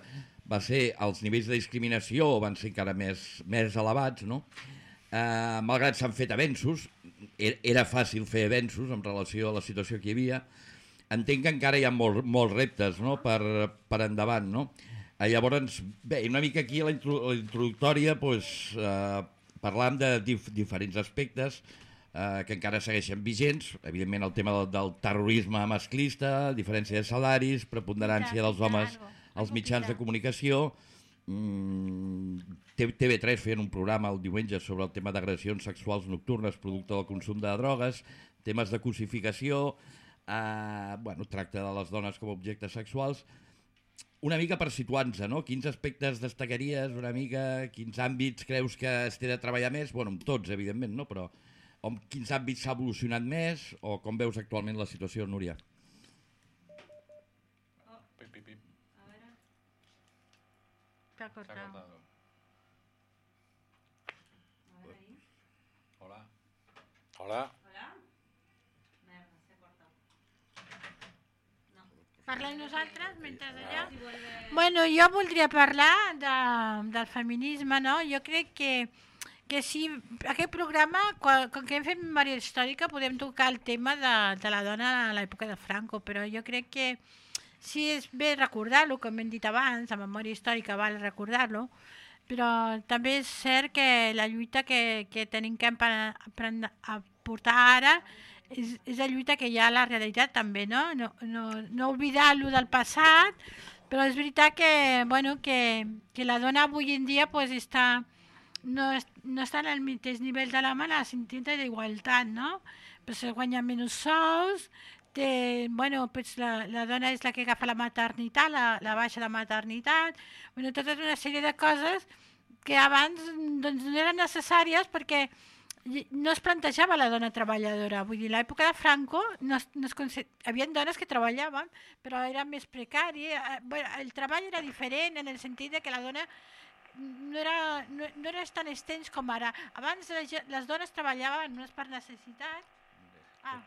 va ser, els nivells de discriminació van ser encara més, més elevats, no? Eh, malgrat s'han fet avenços, era, era fàcil fer avenços en relació a la situació que hi havia, entenc que encara hi ha molt, molts reptes no? per, per endavant. No? Eh, llavors, bé, una mica aquí a la, intro, la introductòria doncs, eh, parlam de dif diferents aspectes eh, que encara segueixen vigents, evidentment el tema del, del terrorisme masclista, diferència de salaris, preponderància dels homes als mitjans de comunicació, Mm, T- TV3 feien un programa el diumenge sobre el tema d'agressions sexuals nocturnes producte del consum de drogues, temes de cosificació, eh, bueno, tracte de les dones com a objectes sexuals, una mica per situar-nos, no? Quins aspectes destacaries, una mica, quins àmbits creus que es té de treballar més? Bueno, amb tots, evidentment, no? Però en quins àmbits s'ha evolucionat més o com veus actualment la situació, Núria? Pip, pip, pip. S'ha cortat. Hola. Hola. Parlem nosaltres mentre allà? Bueno, jo voldria parlar de, del feminisme, no? Jo crec que, que sí, aquest programa, quan, com que hem fet memòria històrica, podem tocar el tema de, de la dona a l'època de Franco, però jo crec que sí és bé recordar-lo, com hem dit abans, la memòria històrica val recordar-lo, però també és cert que la lluita que, que tenim que empa- aprendre a portar ara és, és la lluita que hi ha a la realitat també, no? No, no, no oblidar-lo del passat, però és veritat que, bueno, que, que la dona avui en dia pues, està, no, no està en el mateix nivell de l'home en el sentit d'igualtat, no? Pues se guanya menys sous, té, bueno, pues la, la dona és la que agafa la maternitat, la, la baixa de maternitat, bueno, tota una sèrie de coses que abans doncs, no eren necessàries perquè no es plantejava la dona treballadora. Vull dir, a l'època de Franco no es, no es conce... hi havia dones que treballaven, però era més precari. eh, Bueno, el treball era diferent en el sentit de que la dona no era, no, no era tan extens com ara. Abans ge- les dones treballaven no és per necessitat. Ah,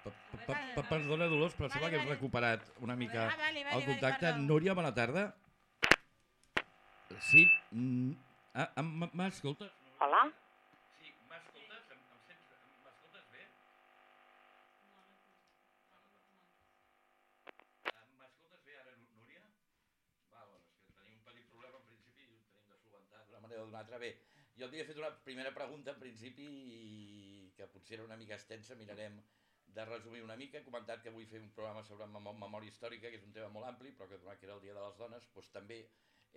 Pa- pa- pa- pa- Perdona, Dolors, però sembla que hem recuperat una mica Ah, vale, vale, el vale, contacte. perdó. Núria, bona tarda. Sí. mm, ah, ah, m- M'escoltes? Hola? Sí, m'escoltes? Em, em sents, em- m'escoltes bé? Ah, M'escoltes bé ara, Nú- Núria? Va, bueno, és que tenim un petit problema en principi i ho tenim de solventar altra. Bé, jo havia fet una primera pregunta en principi i que potser era una mica extensa, mirarem de resumir una mica. He comentat que vull fer un programa sobre memòria històrica, que és un tema molt ampli, però que donat que era el Dia de les Dones, doncs també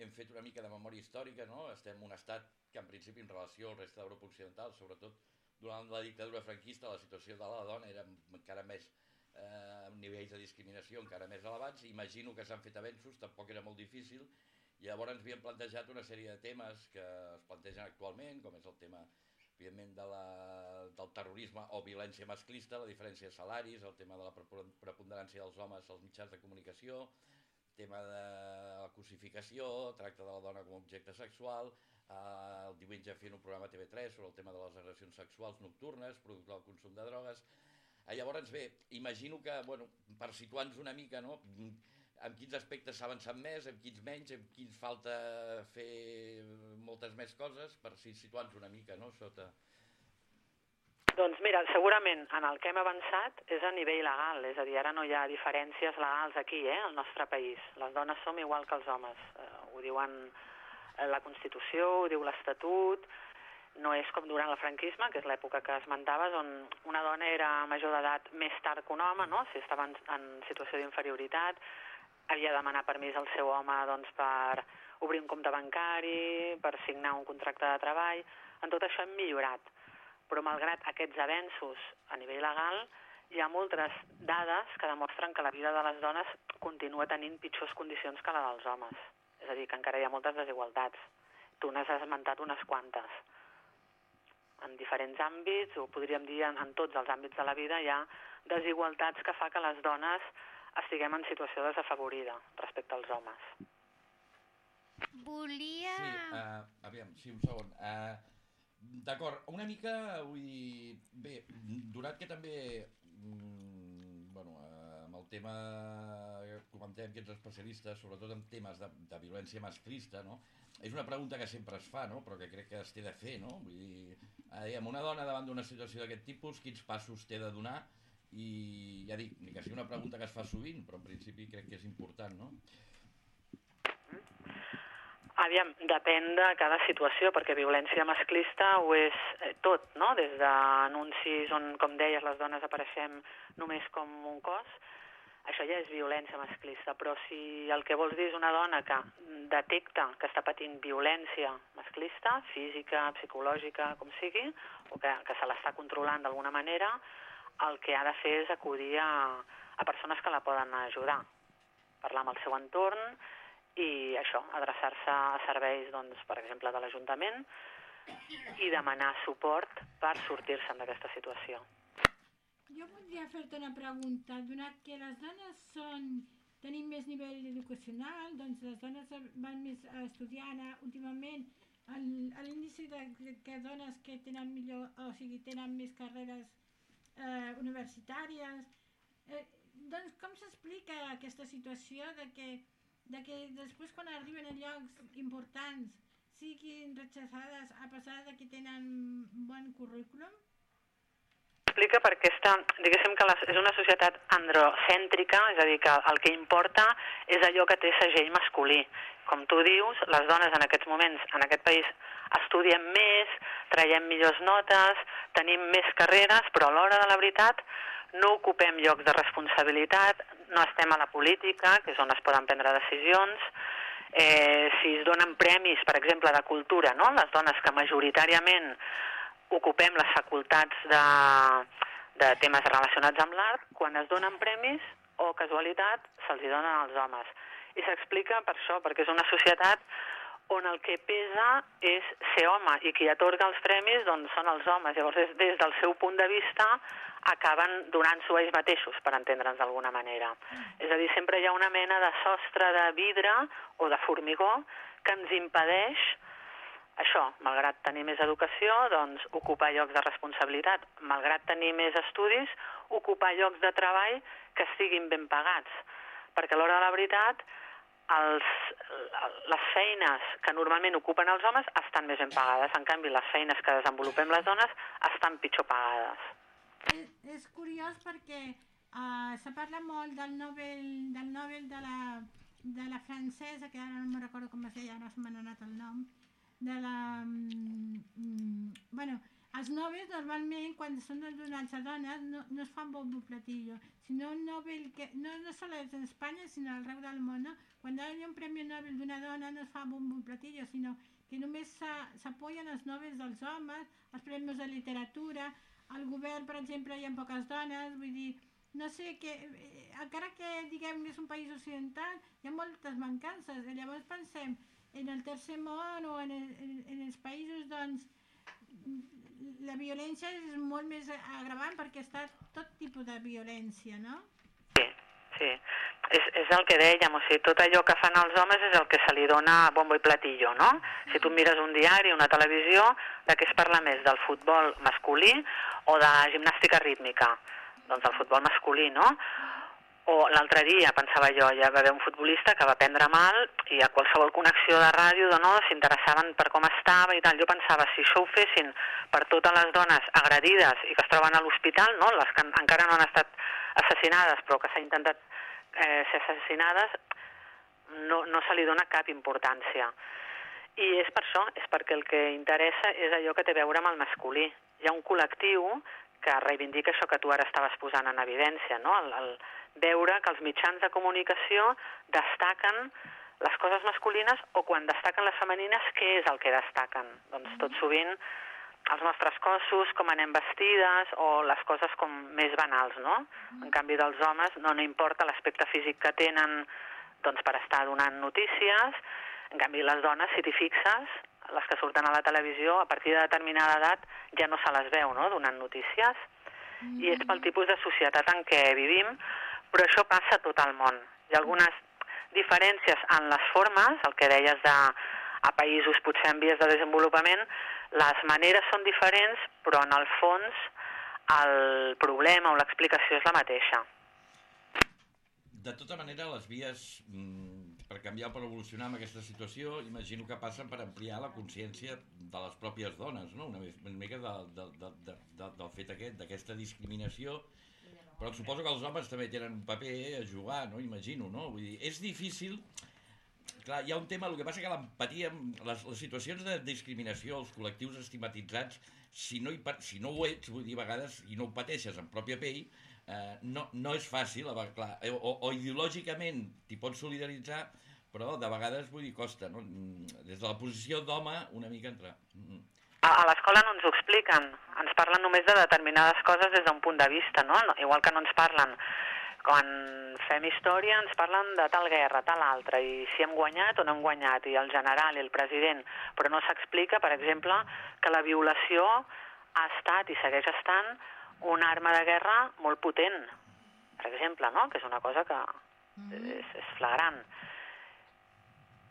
hem fet una mica de memòria històrica, no? Estem un estat que en principi en relació al resta d'Europa Occidental, sobretot durant la dictadura franquista, la situació de la dona era encara més eh, amb nivells de discriminació encara més elevats. Imagino que s'han fet avenços, tampoc era molt difícil. I llavors ens havíem plantejat una sèrie de temes que es plantegen actualment, com és el tema evidentment de la, del terrorisme o violència masclista, la diferència de salaris, el tema de la prepon- preponderància dels homes als mitjans de comunicació, tema de la cosificació, tracte de la dona com a objecte sexual, eh, el diumenge fent un programa a TV3 sobre el tema de les agressions sexuals nocturnes, producte del consum de drogues. Eh, llavors, bé, imagino que, bueno, per situar-nos una mica, no?, en quins aspectes s'ha avançat més, en quins menys, en quins falta fer moltes més coses, per si situar-nos una mica, no?, sota... Doncs mira, segurament en el que hem avançat és a nivell legal, és a dir, ara no hi ha diferències legals aquí, eh, al nostre país. Les dones som igual que els homes, eh, ho diuen eh, la Constitució, ho diu l'Estatut, no és com durant el franquisme, que és l'època que esmentaves, on una dona era major d'edat més tard que un home, no? si estava en, en situació d'inferioritat, havia de demanar permís al seu home doncs, per obrir un compte bancari, per signar un contracte de treball. En tot això hem millorat però malgrat aquests avenços a nivell legal, hi ha moltes dades que demostren que la vida de les dones continua tenint pitjors condicions que la dels homes. És a dir, que encara hi ha moltes desigualtats. Tu n'has esmentat unes quantes. En diferents àmbits, o podríem dir en, en tots els àmbits de la vida, hi ha desigualtats que fa que les dones estiguem en situació desafavorida respecte als homes. Volia... Sí, uh, aviam, sí, un segon. Uh, D'acord, una mica, vull dir, bé, donat que també, mm, bueno, uh, amb el tema que comentem que ets especialista, sobretot en temes de, de violència masclista, no? És una pregunta que sempre es fa, no? Però que crec que es té de fer, no? Vull dir, uh, una dona davant d'una situació d'aquest tipus, quins passos té de donar? I ja dic, ni que sigui una pregunta que es fa sovint, però en principi crec que és important, no? Aviam, depèn de cada situació, perquè violència masclista ho és eh, tot, no? Des d'anuncis on, com deies, les dones apareixem només com un cos, això ja és violència masclista, però si el que vols dir és una dona que detecta que està patint violència masclista, física, psicològica, com sigui, o que, que se l'està controlant d'alguna manera, el que ha de fer és acudir a, a persones que la poden ajudar, parlar amb el seu entorn, i això, adreçar-se a serveis, doncs, per exemple, de l'Ajuntament i demanar suport per sortir-se'n d'aquesta situació. Jo voldria fer-te una pregunta. Donat que les dones són, tenim més nivell educacional, doncs les dones van més estudiant eh, últimament a l'índice de que dones que tenen millor, o sigui, tenen més carreres eh, universitàries. Eh, doncs com s'explica aquesta situació de que, de que després quan arriben a llocs importants siguin rechaçades a pesar de que tenen bon currículum? Explica perquè està, diguéssim que la, és una societat androcèntrica, és a dir, que el que importa és allò que té segell masculí. Com tu dius, les dones en aquests moments, en aquest país, estudiem més, traiem millors notes, tenim més carreres, però a l'hora de la veritat no ocupem llocs de responsabilitat, no estem a la política, que és on es poden prendre decisions, eh, si es donen premis, per exemple, de cultura, no? les dones que majoritàriament ocupem les facultats de, de temes relacionats amb l'art, quan es donen premis, o casualitat, se'ls donen als homes. I s'explica per això, perquè és una societat on el que pesa és ser home i qui atorga els premis doncs, són els homes. Llavors, des, des del seu punt de vista, acaben donant-s'ho ells mateixos, per entendre'ns d'alguna manera. És a dir, sempre hi ha una mena de sostre de vidre o de formigó que ens impedeix això, malgrat tenir més educació, doncs ocupar llocs de responsabilitat, malgrat tenir més estudis, ocupar llocs de treball que estiguin ben pagats. Perquè a l'hora de la veritat, els, les feines que normalment ocupen els homes estan més ben pagades. En canvi, les feines que desenvolupem les dones estan pitjor pagades. És, és curiós perquè uh, se parla molt del Nobel, del Nobel de, la, de la francesa, que ara no me'n recordo com es deia, ara se m'ha anat el nom, de la... mm, bueno, els Nobel normalment quan són donats a dones no, no es fan bombo platillo, sinó un Nobel que no, no sols en Espanya sinó arreu del món, no? quan hi ha un premi Nobel d'una dona no es fa bombo platillo, sinó que només s'a- s'apoyen els Nobels dels homes, els premis de literatura, al govern, per exemple, hi ha poques dones, vull dir, no sé, que, eh, encara que diguem que és un país occidental, hi ha moltes mancances. Llavors pensem en el tercer món o en, el, en, en els països, doncs, la violència és molt més agravant perquè està tot tipus de violència, no? Sí, és, és el que dèiem, o sigui, tot allò que fan els homes és el que se li dona bombo i platillo, no? Si tu mires un diari, una televisió, de què es parla més, del futbol masculí o de gimnàstica rítmica? Doncs del futbol masculí, no? O l'altre dia, pensava jo, ja va haver un futbolista que va prendre mal i a qualsevol connexió de ràdio de no, s'interessaven per com estava i tal. Jo pensava, si això ho fessin per totes les dones agredides i que es troben a l'hospital, no, les que en- encara no han estat assassinades però que s'ha intentat eh, ser assassinades, no, no se li dona cap importància. I és per això, és perquè el que interessa és allò que té a veure amb el masculí. Hi ha un col·lectiu que reivindica això que tu ara estaves posant en evidència, no? el, el veure que els mitjans de comunicació destaquen les coses masculines o quan destaquen les femenines, què és el que destaquen? Doncs tot sovint els nostres cossos, com anem vestides o les coses com més banals, no? En canvi dels homes no, no importa l'aspecte físic que tenen doncs, per estar donant notícies, en canvi les dones, si t'hi fixes, les que surten a la televisió, a partir de determinada edat ja no se les veu, no?, donant notícies, i és pel tipus de societat en què vivim, però això passa a tot el món. Hi ha algunes diferències en les formes, el que deies de a països potser en vies de desenvolupament, les maneres són diferents, però en el fons el problema o l'explicació és la mateixa. De tota manera, les vies mm, canviar per evolucionar amb aquesta situació, imagino que passen per ampliar la consciència de les pròpies dones, no? una, una mica de, de, de, de, de, del fet aquest, d'aquesta discriminació, però suposo que els homes també tenen un paper a jugar, no? imagino, no? Vull dir, és difícil... Clar, hi ha un tema, el que passa que l'empatia, les, les situacions de discriminació, els col·lectius estigmatitzats, si no, hi, si no ho ets, vull dir, a vegades, i no ho pateixes en pròpia pell, eh, no, no és fàcil, clar, eh, o, o ideològicament t'hi pots solidaritzar, però de vegades, vull dir, costa, no? Mm, Des de la posició d'home, una mica entrar. Mm. A, a l'escola no ens ho expliquen, ens parlen només de determinades coses des d'un punt de vista, no? no? Igual que no ens parlen quan fem història ens parlen de tal guerra, tal altra, i si hem guanyat o no hem guanyat, i el general i el president, però no s'explica, per exemple, que la violació ha estat i segueix estant una arma de guerra molt potent, per exemple, no? que és una cosa que és, és flagrant.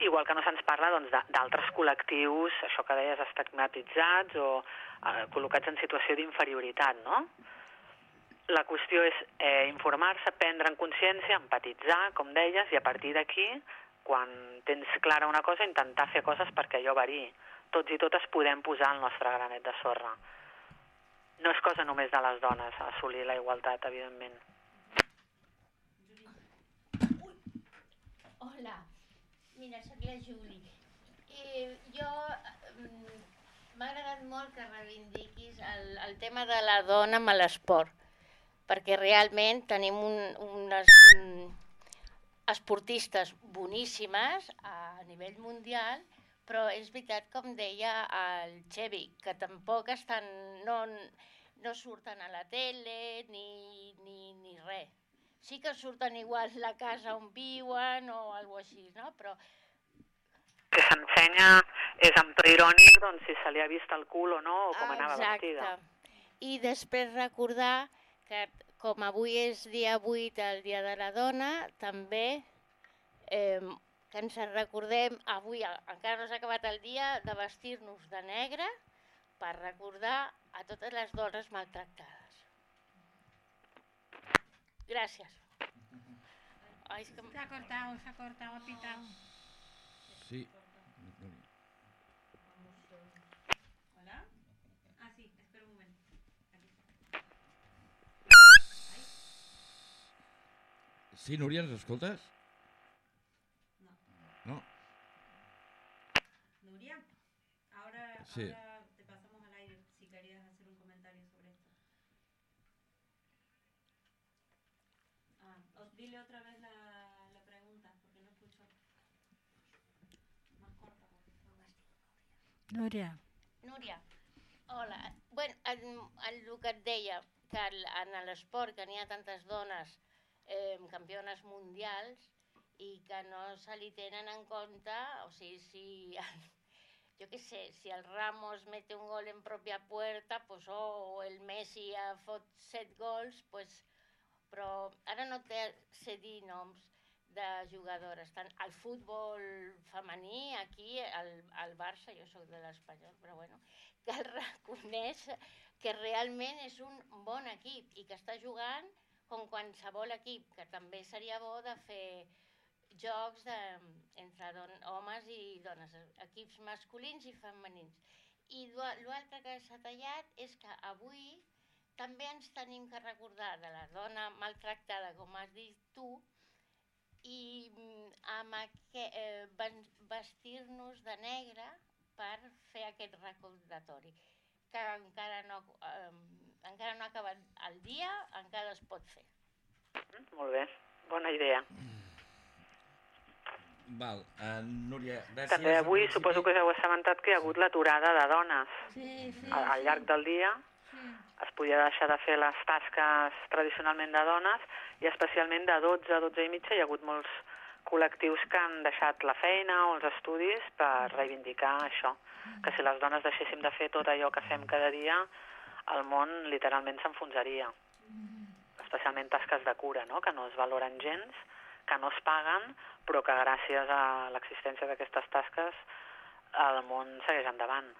Igual que no se'ns parla doncs, d'altres col·lectius, això que deies, estigmatitzats o eh, col·locats en situació d'inferioritat, no? La qüestió és eh, informar-se, prendre en consciència, empatitzar, com deies, i a partir d'aquí, quan tens clara una cosa, intentar fer coses perquè allò variï. Tots i totes podem posar el nostre granet de sorra. No és cosa només de les dones assolir la igualtat, evidentment. Hola, mira, sóc la Juli. Eh, jo mm, m'ha agradat molt que reivindiquis el, el tema de la dona amb l'esport, perquè realment tenim un, unes mm, esportistes boníssimes a nivell mundial, però és veritat, com deia el Xevi, que tampoc estan, no, no surten a la tele ni, ni, ni res. Sí que surten igual la casa on viuen o alguna així, no? Però Que s'ensenya és to irònic doncs, si se li ha vist el cul o no, o com anava vestida. I després recordar que com avui és dia 8, el Dia de la Dona, també eh, que ens recordem, avui encara no s'ha acabat el dia, de vestir-nos de negre per recordar a totes les dones maltractades. Gràcies. Ai, que... Se ha cortado, se ha cortado, ha pitado. Sí. ¿Hola? Ah, sí, espera un momento. Sí, Núria, ens escoltes? No. Nuria, ahora, Sí. ahora te pasamos al aire si querías hacer un comentario sobre esto. Ah, os- dile otra vez la, la pregunta, porque no escucho. Más corta, por favor. Núria. Núria, hola. Bueno, en, en el que et deia, que en l'esport que n'hi ha tantes dones eh, campiones mundials i que no se li tenen en compte, o sigui, si, jo què sé, si el Ramos mete un gol en pròpia puerta, pues, oh, o el Messi ha fot set gols, pues, però ara no té sé dir noms de jugadores. Tant el futbol femení, aquí, el, el Barça, jo sóc de l'Espanyol, però bueno, que el reconeix que realment és un bon equip i que està jugant com qualsevol equip, que també seria bo de fer jocs de, entre don, homes i dones, equips masculins i femenins. I l'altre que s'ha tallat és que avui també ens tenim que recordar de la dona maltractada, com has dit tu, i mm, amb aqu eh, vestir-nos de negre per fer aquest recordatori que encara no, eh, encara no ha acabat el dia, encara es pot fer. Molt bé, bona idea. Val, uh, Núria, gràcies. També avui suposo que us heu assabentat que hi ha hagut l'aturada de dones. Sí, sí. Al, al llarg del dia es podia deixar de fer les tasques tradicionalment de dones i especialment de 12 a 12 i mitja hi ha hagut molts col·lectius que han deixat la feina o els estudis per reivindicar això, que si les dones deixéssim de fer tot allò que fem cada dia, el món literalment s'enfonsaria. Especialment tasques de cura, no? que no es valoren gens, que no es paguen, però que gràcies a l'existència d'aquestes tasques el món segueix endavant.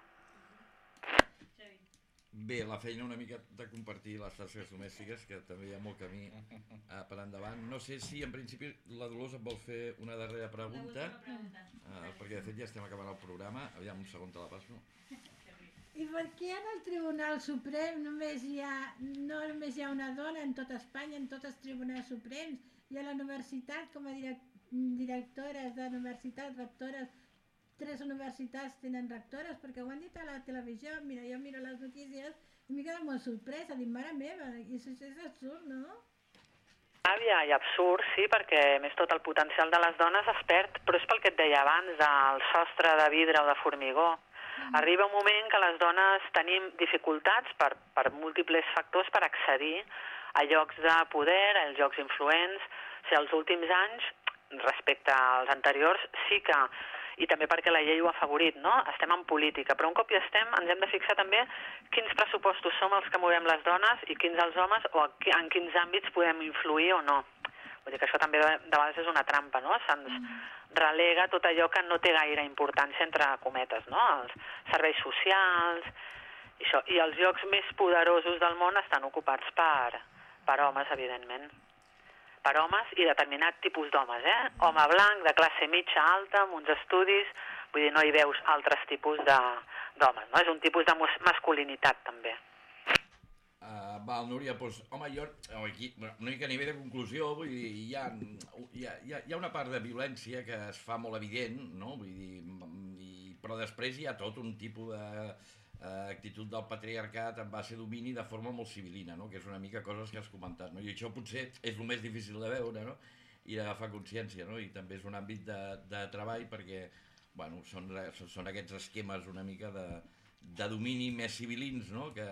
Bé, la feina una mica de compartir les tasques domèstiques, que també hi ha molt camí uh, per endavant. No sé si en principi la Dolors et vol fer una darrera pregunta, uh, perquè de fet ja estem acabant el programa. Aviam, un segon te la passo. I per què en el Tribunal Suprem només hi ha, no només hi ha una dona en tota Espanya, en tots els tribunals suprems, i a la universitat, com a direc directores de universitats, rectores, tres universitats tenen rectores, perquè ho han dit a la televisió, mira, jo miro les notícies i m'he quedat molt sorpresa, dic, mare meva, i això és absurd, no? Ràbia i absurd, sí, perquè més tot el potencial de les dones es perd, però és pel que et deia abans, del sostre de vidre o de formigó. Arriba un moment que les dones tenim dificultats per, per múltiples factors per accedir a llocs de poder, a llocs influents. O sigui, els últims anys, respecte als anteriors, sí que i també perquè la llei ho ha afavorit, no? Estem en política, però un cop hi estem ens hem de fixar també quins pressupostos som els que movem les dones i quins els homes o en quins àmbits podem influir o no. Vull dir que això també de de vegades és una trampa, no? Se'ns relega tot allò que no té gaire importància entre cometes, no? Els serveis socials i això. I els llocs més poderosos del món estan ocupats per, per homes, evidentment per homes i determinat tipus d'homes, eh? Home blanc, de classe mitja, alta, amb uns estudis, vull dir, no hi veus altres tipus d'homes, no? És un tipus de masculinitat, també. Uh, val, Núria, doncs, home, jo aquí, una mica a nivell de conclusió, vull dir, hi, ha, hi, ha, hi ha una part de violència que es fa molt evident, no? Vull dir, mm, i, però després hi ha tot un tipus de uh, actitud del patriarcat en base domini de forma molt civilina, no? que és una mica coses que has comentat. No? I això potser és el més difícil de veure no? i d'agafar consciència, no? i també és un àmbit de, de treball perquè bueno, són, són aquests esquemes una mica de, de domini més civilins, no? que,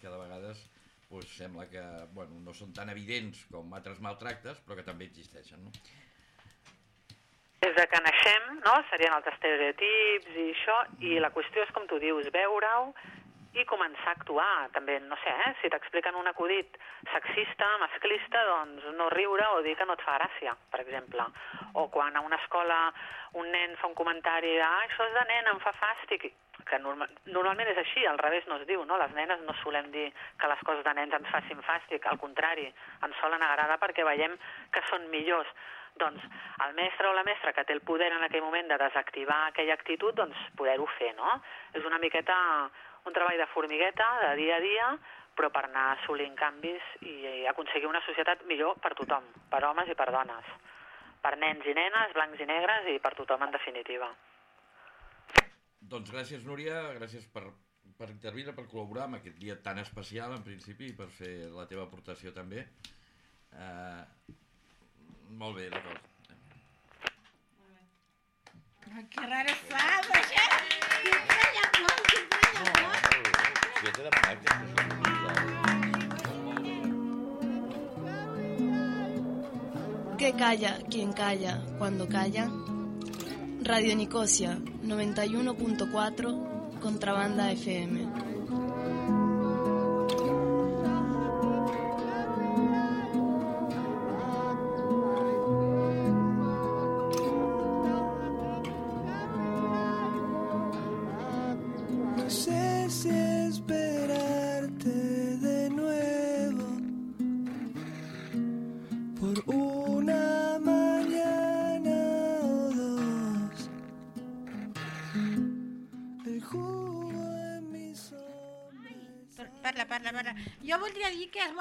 que de vegades pues, sembla que bueno, no són tan evidents com altres maltractes, però que també existeixen. No? Des de que naixem, no?, serien els estereotips i això, i la qüestió és, com tu dius, veure-ho i començar a actuar. També, no sé, eh, si t'expliquen un acudit sexista, masclista, doncs no riure o dir que no et fa gràcia, per exemple. O quan a una escola un nen fa un comentari de ah, això és de nen, em fa fàstic, que norma normalment és així, al revés no es diu, no? Les nenes no solem dir que les coses de nens ens facin fàstic, al contrari, ens solen agradar perquè veiem que són millors. Doncs el mestre o la mestra que té el poder en aquell moment de desactivar aquella actitud, doncs poder-ho fer, no? És una miqueta un treball de formigueta, de dia a dia, però per anar assolint canvis i aconseguir una societat millor per tothom, per homes i per dones, per nens i nenes, blancs i negres i per tothom en definitiva. Doncs gràcies, Núria, gràcies per, per intervindre, per col·laborar en aquest dia tan especial, en principi, i per fer la teva aportació també. Uh, Molt bé, d'acord. Que Que calla quien calla cuando calla. Radio Nicosia 91.4 Contrabanda FM.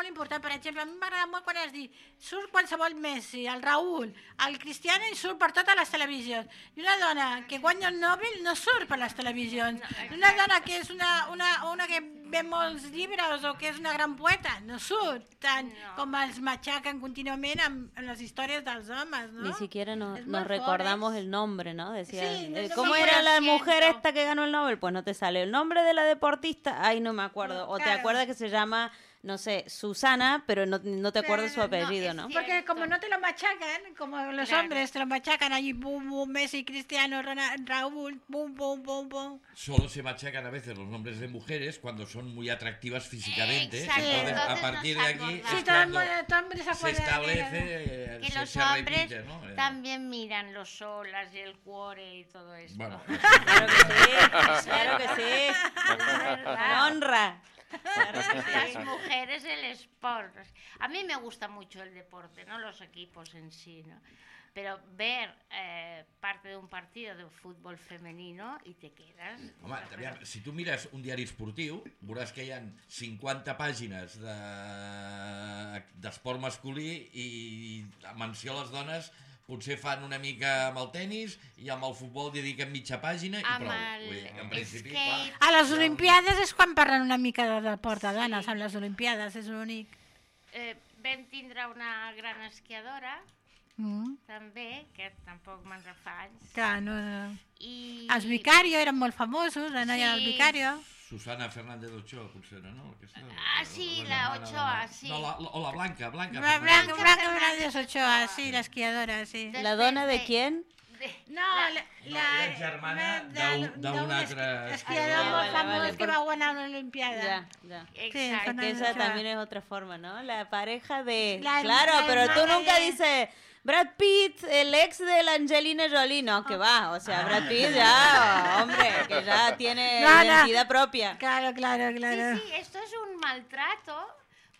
Molt important, per exemple, a mi m'agrada molt quan has dit surt qualsevol Messi, el Raül, el Cristiano i surt per totes les televisions. I una dona que guanya el Nobel no surt per les televisions. Una dona que és una, una, una que ven molts llibres o que és una gran poeta, no surt tant com els matxaquen contínuament amb, amb les històries dels homes, no? Ni siquiera nos, Es recordamos el nombre, ¿no? Decía, Sí, no eh, ¿cómo era la siento. mujer esta que ganó el Nobel? Pues no te sale el nombre de la deportista, ay, no me acuerdo. O te Claro. acuerdas que se llama, no sé, Susana, pero no, no te acuerdas su apellido, ¿no? Porque como no te lo machacan, como los Claro. hombres te lo machacan allí, boom, boom, Messi, Cristiano, Rona- Raúl, boom, boom, boom, boom. Solo se machacan a veces los nombres de mujeres cuando son muy atractivas físicamente. Exacto, Entonces, a partir de aquí es Sí, todo el cuando mundo- todo el mundo se se acuerda de- establece, eh, que se, los se hombres repite, ¿no? Eh, también miran los solas y el cuore y todo esto. Bueno, Claro que sí, claro que sí. Verdad. Honra. Las mujeres el sport. A mí me gusta mucho el deporte, no los equipos en sí, ¿no? Pero ver eh, parte de un partido de fútbol femenino y te quedas... Home, aviam, si tu mires un diari esportiu, veuràs que hi ha 50 pàgines de- d'esport masculí i menció a les dones potser fan una mica amb el tennis i amb el futbol dediquen mitja pàgina i Amb prou. el Vull dir, en principi, clar, A les Olimpiades és quan parlen una mica de deport de dones, amb les Olimpiades, és l'únic. Eh, vam tindre una gran esquiadora, Mm. també, que tampoc me'n fa anys. Clar, no, no. I... Els Vicario eren molt famosos, la noia del Sí. Vicario. Susana Fernández Ochoa, potser no? Aquesta, Ah, sí, la Ochoa, sí. No, la, la, o la Blanca, Blanca. Blanca, Fernández. Blanca, Blanca Fernández Ochoa, sí, l'esquiadora, sí. ¿La dona de quién? No, la, la, Era germana d'un- altre esquiador Ah, molt famós vale, que va guanyar una Olimpiada. Ya, ya. Sí, Exacto. Que esa también es otra forma, ¿no? La pareja de... La- claro, la pero tú nunca de- dices Brad Pitt, el ex de la Angelina Jolie. No, que va. O sea, Brad Pitt ya, hombre, que ya tiene No, no. identidad propia. Claro, claro, claro. Sí, sí, esto es un maltrato,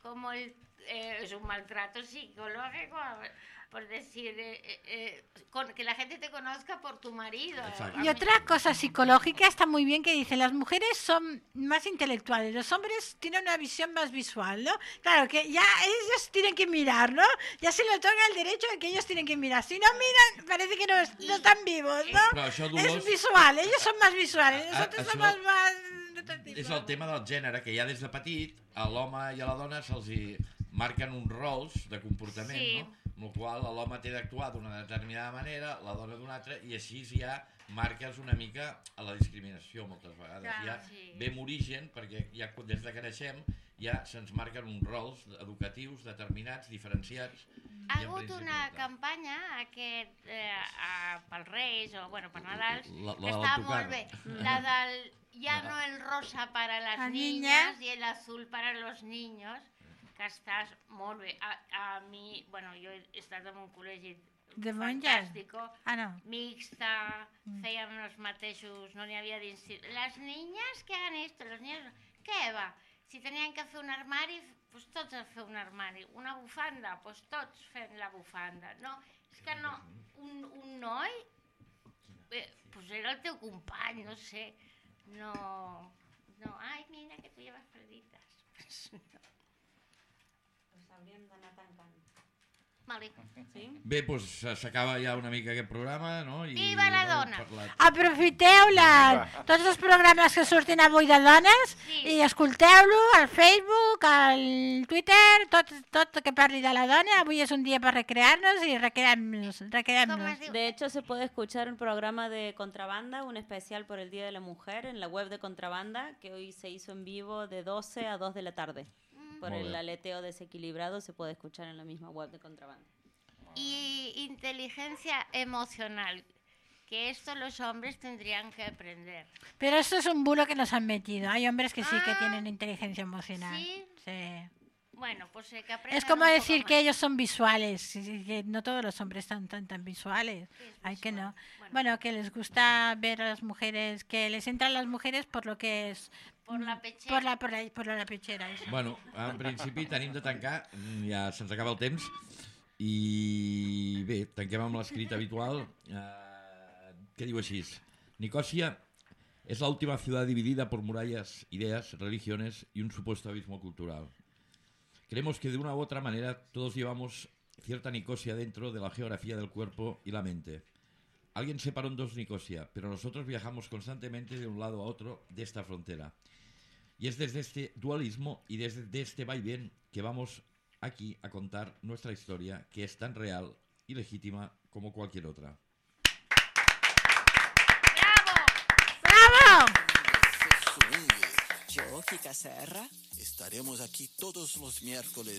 como el, eh, es un maltrato psicológico, por decir, eh, eh, eh, con- que la gente te conozca por tu marido. Y otra cosa psicológica está muy bien que dice, las mujeres son más intelectuales, los hombres tienen una visión más visual, ¿no? Claro, que ya ellos tienen que mirar, ¿no? Ya se le otorga el derecho de que ellos tienen que mirar. Si no miran, parece que no, es- no están vivos, ¿no? Es visual, ellos son más visuales, a- nosotros això- somos más... d'altre tipus. és el tema del gènere, que ja des de petit a l'home i a la dona se'ls marquen uns rols de comportament, Sí. no? Amb el qual l'home té d'actuar d'una determinada manera, la dona d'una altra, i així ja marques una mica a la discriminació moltes vegades. Clar, ja sí. ve origen, perquè ja des de que naixem ja se'ns marquen uns rols educatius determinats, diferenciats. Ha hagut una tal. campanya aquest, eh, a, pels Reis, o bueno, per Nadal, La- la que està molt bé. La del ya no el rosa para las Las niñas niñas. y el azul para los niños, que estàs molt bé. A, a mi, bueno, jo he estat en un col·legi De fantàstico, Ah, no. mixta, Mm. fèiem els mateixos, no n'hi havia d'institut. Les niñas que hagan esto, los niños... Què va? Si tenien que fer un armari, pues tots a fer un armari. Una bufanda, pues tots fent la bufanda. No, és que no, un, un noi, eh, pues era el teu company, no sé, no... No, ai, mira que tu llevas freditas. Pues no. Pues hauríem d'anar tancant. Vale. Sí? Bé, doncs s'acaba ja una mica aquest programa, no? I, Viva la dona! Aprofiteu la, tots els programes que surtin avui de dones i escolteu-lo al Facebook, al Twitter, tot, tot que parli de la dona. Avui és un dia per recrear-nos i recreem-nos. recreem De hecho, se puede escuchar un programa de Contrabanda, un especial por el Día de la Mujer, en la web de Contrabanda, que hoy se hizo en vivo de 12 a 2 de la tarde. Por Muy el bien. aleteo desequilibrado se puede escuchar en la misma web de Contrabanda. Y inteligencia emocional, que esto los hombres tendrían que aprender. Pero esto es un bulo que nos han metido. Hay hombres que sí que tienen inteligencia emocional. ¿sí? Sí. Bueno, pues eh, que aprendan Es como decir que ellos son visuales, que no todos los hombres están tan, tan visuales. Hay que no. Bueno. que les gusta ver a las mujeres, que les entran las mujeres por lo que es. Por la pechera. Por la, por la, por la pechera. eso. Bueno, en principi tenim de tancar, mm, ja se'ns acaba el temps, i bé, tanquem amb l'escrit habitual, eh, que diu així, Nicosia es la última ciudad dividida por murallas, ideas, religiones y un supuesto abismo cultural. Creemos que de una u otra manera todos llevamos cierta Nicosia dentro de la geografía del cuerpo y la mente. Alguien separó en dos Nicosia, pero nosotros viajamos constantemente de un lado a otro de esta frontera. Y es desde este dualismo y desde este vaivén que vamos aquí a contar nuestra historia, que es tan real y legítima como cualquier otra. ¡Bravo! Yo, Kika Serra. Estaremos aquí todos los miércoles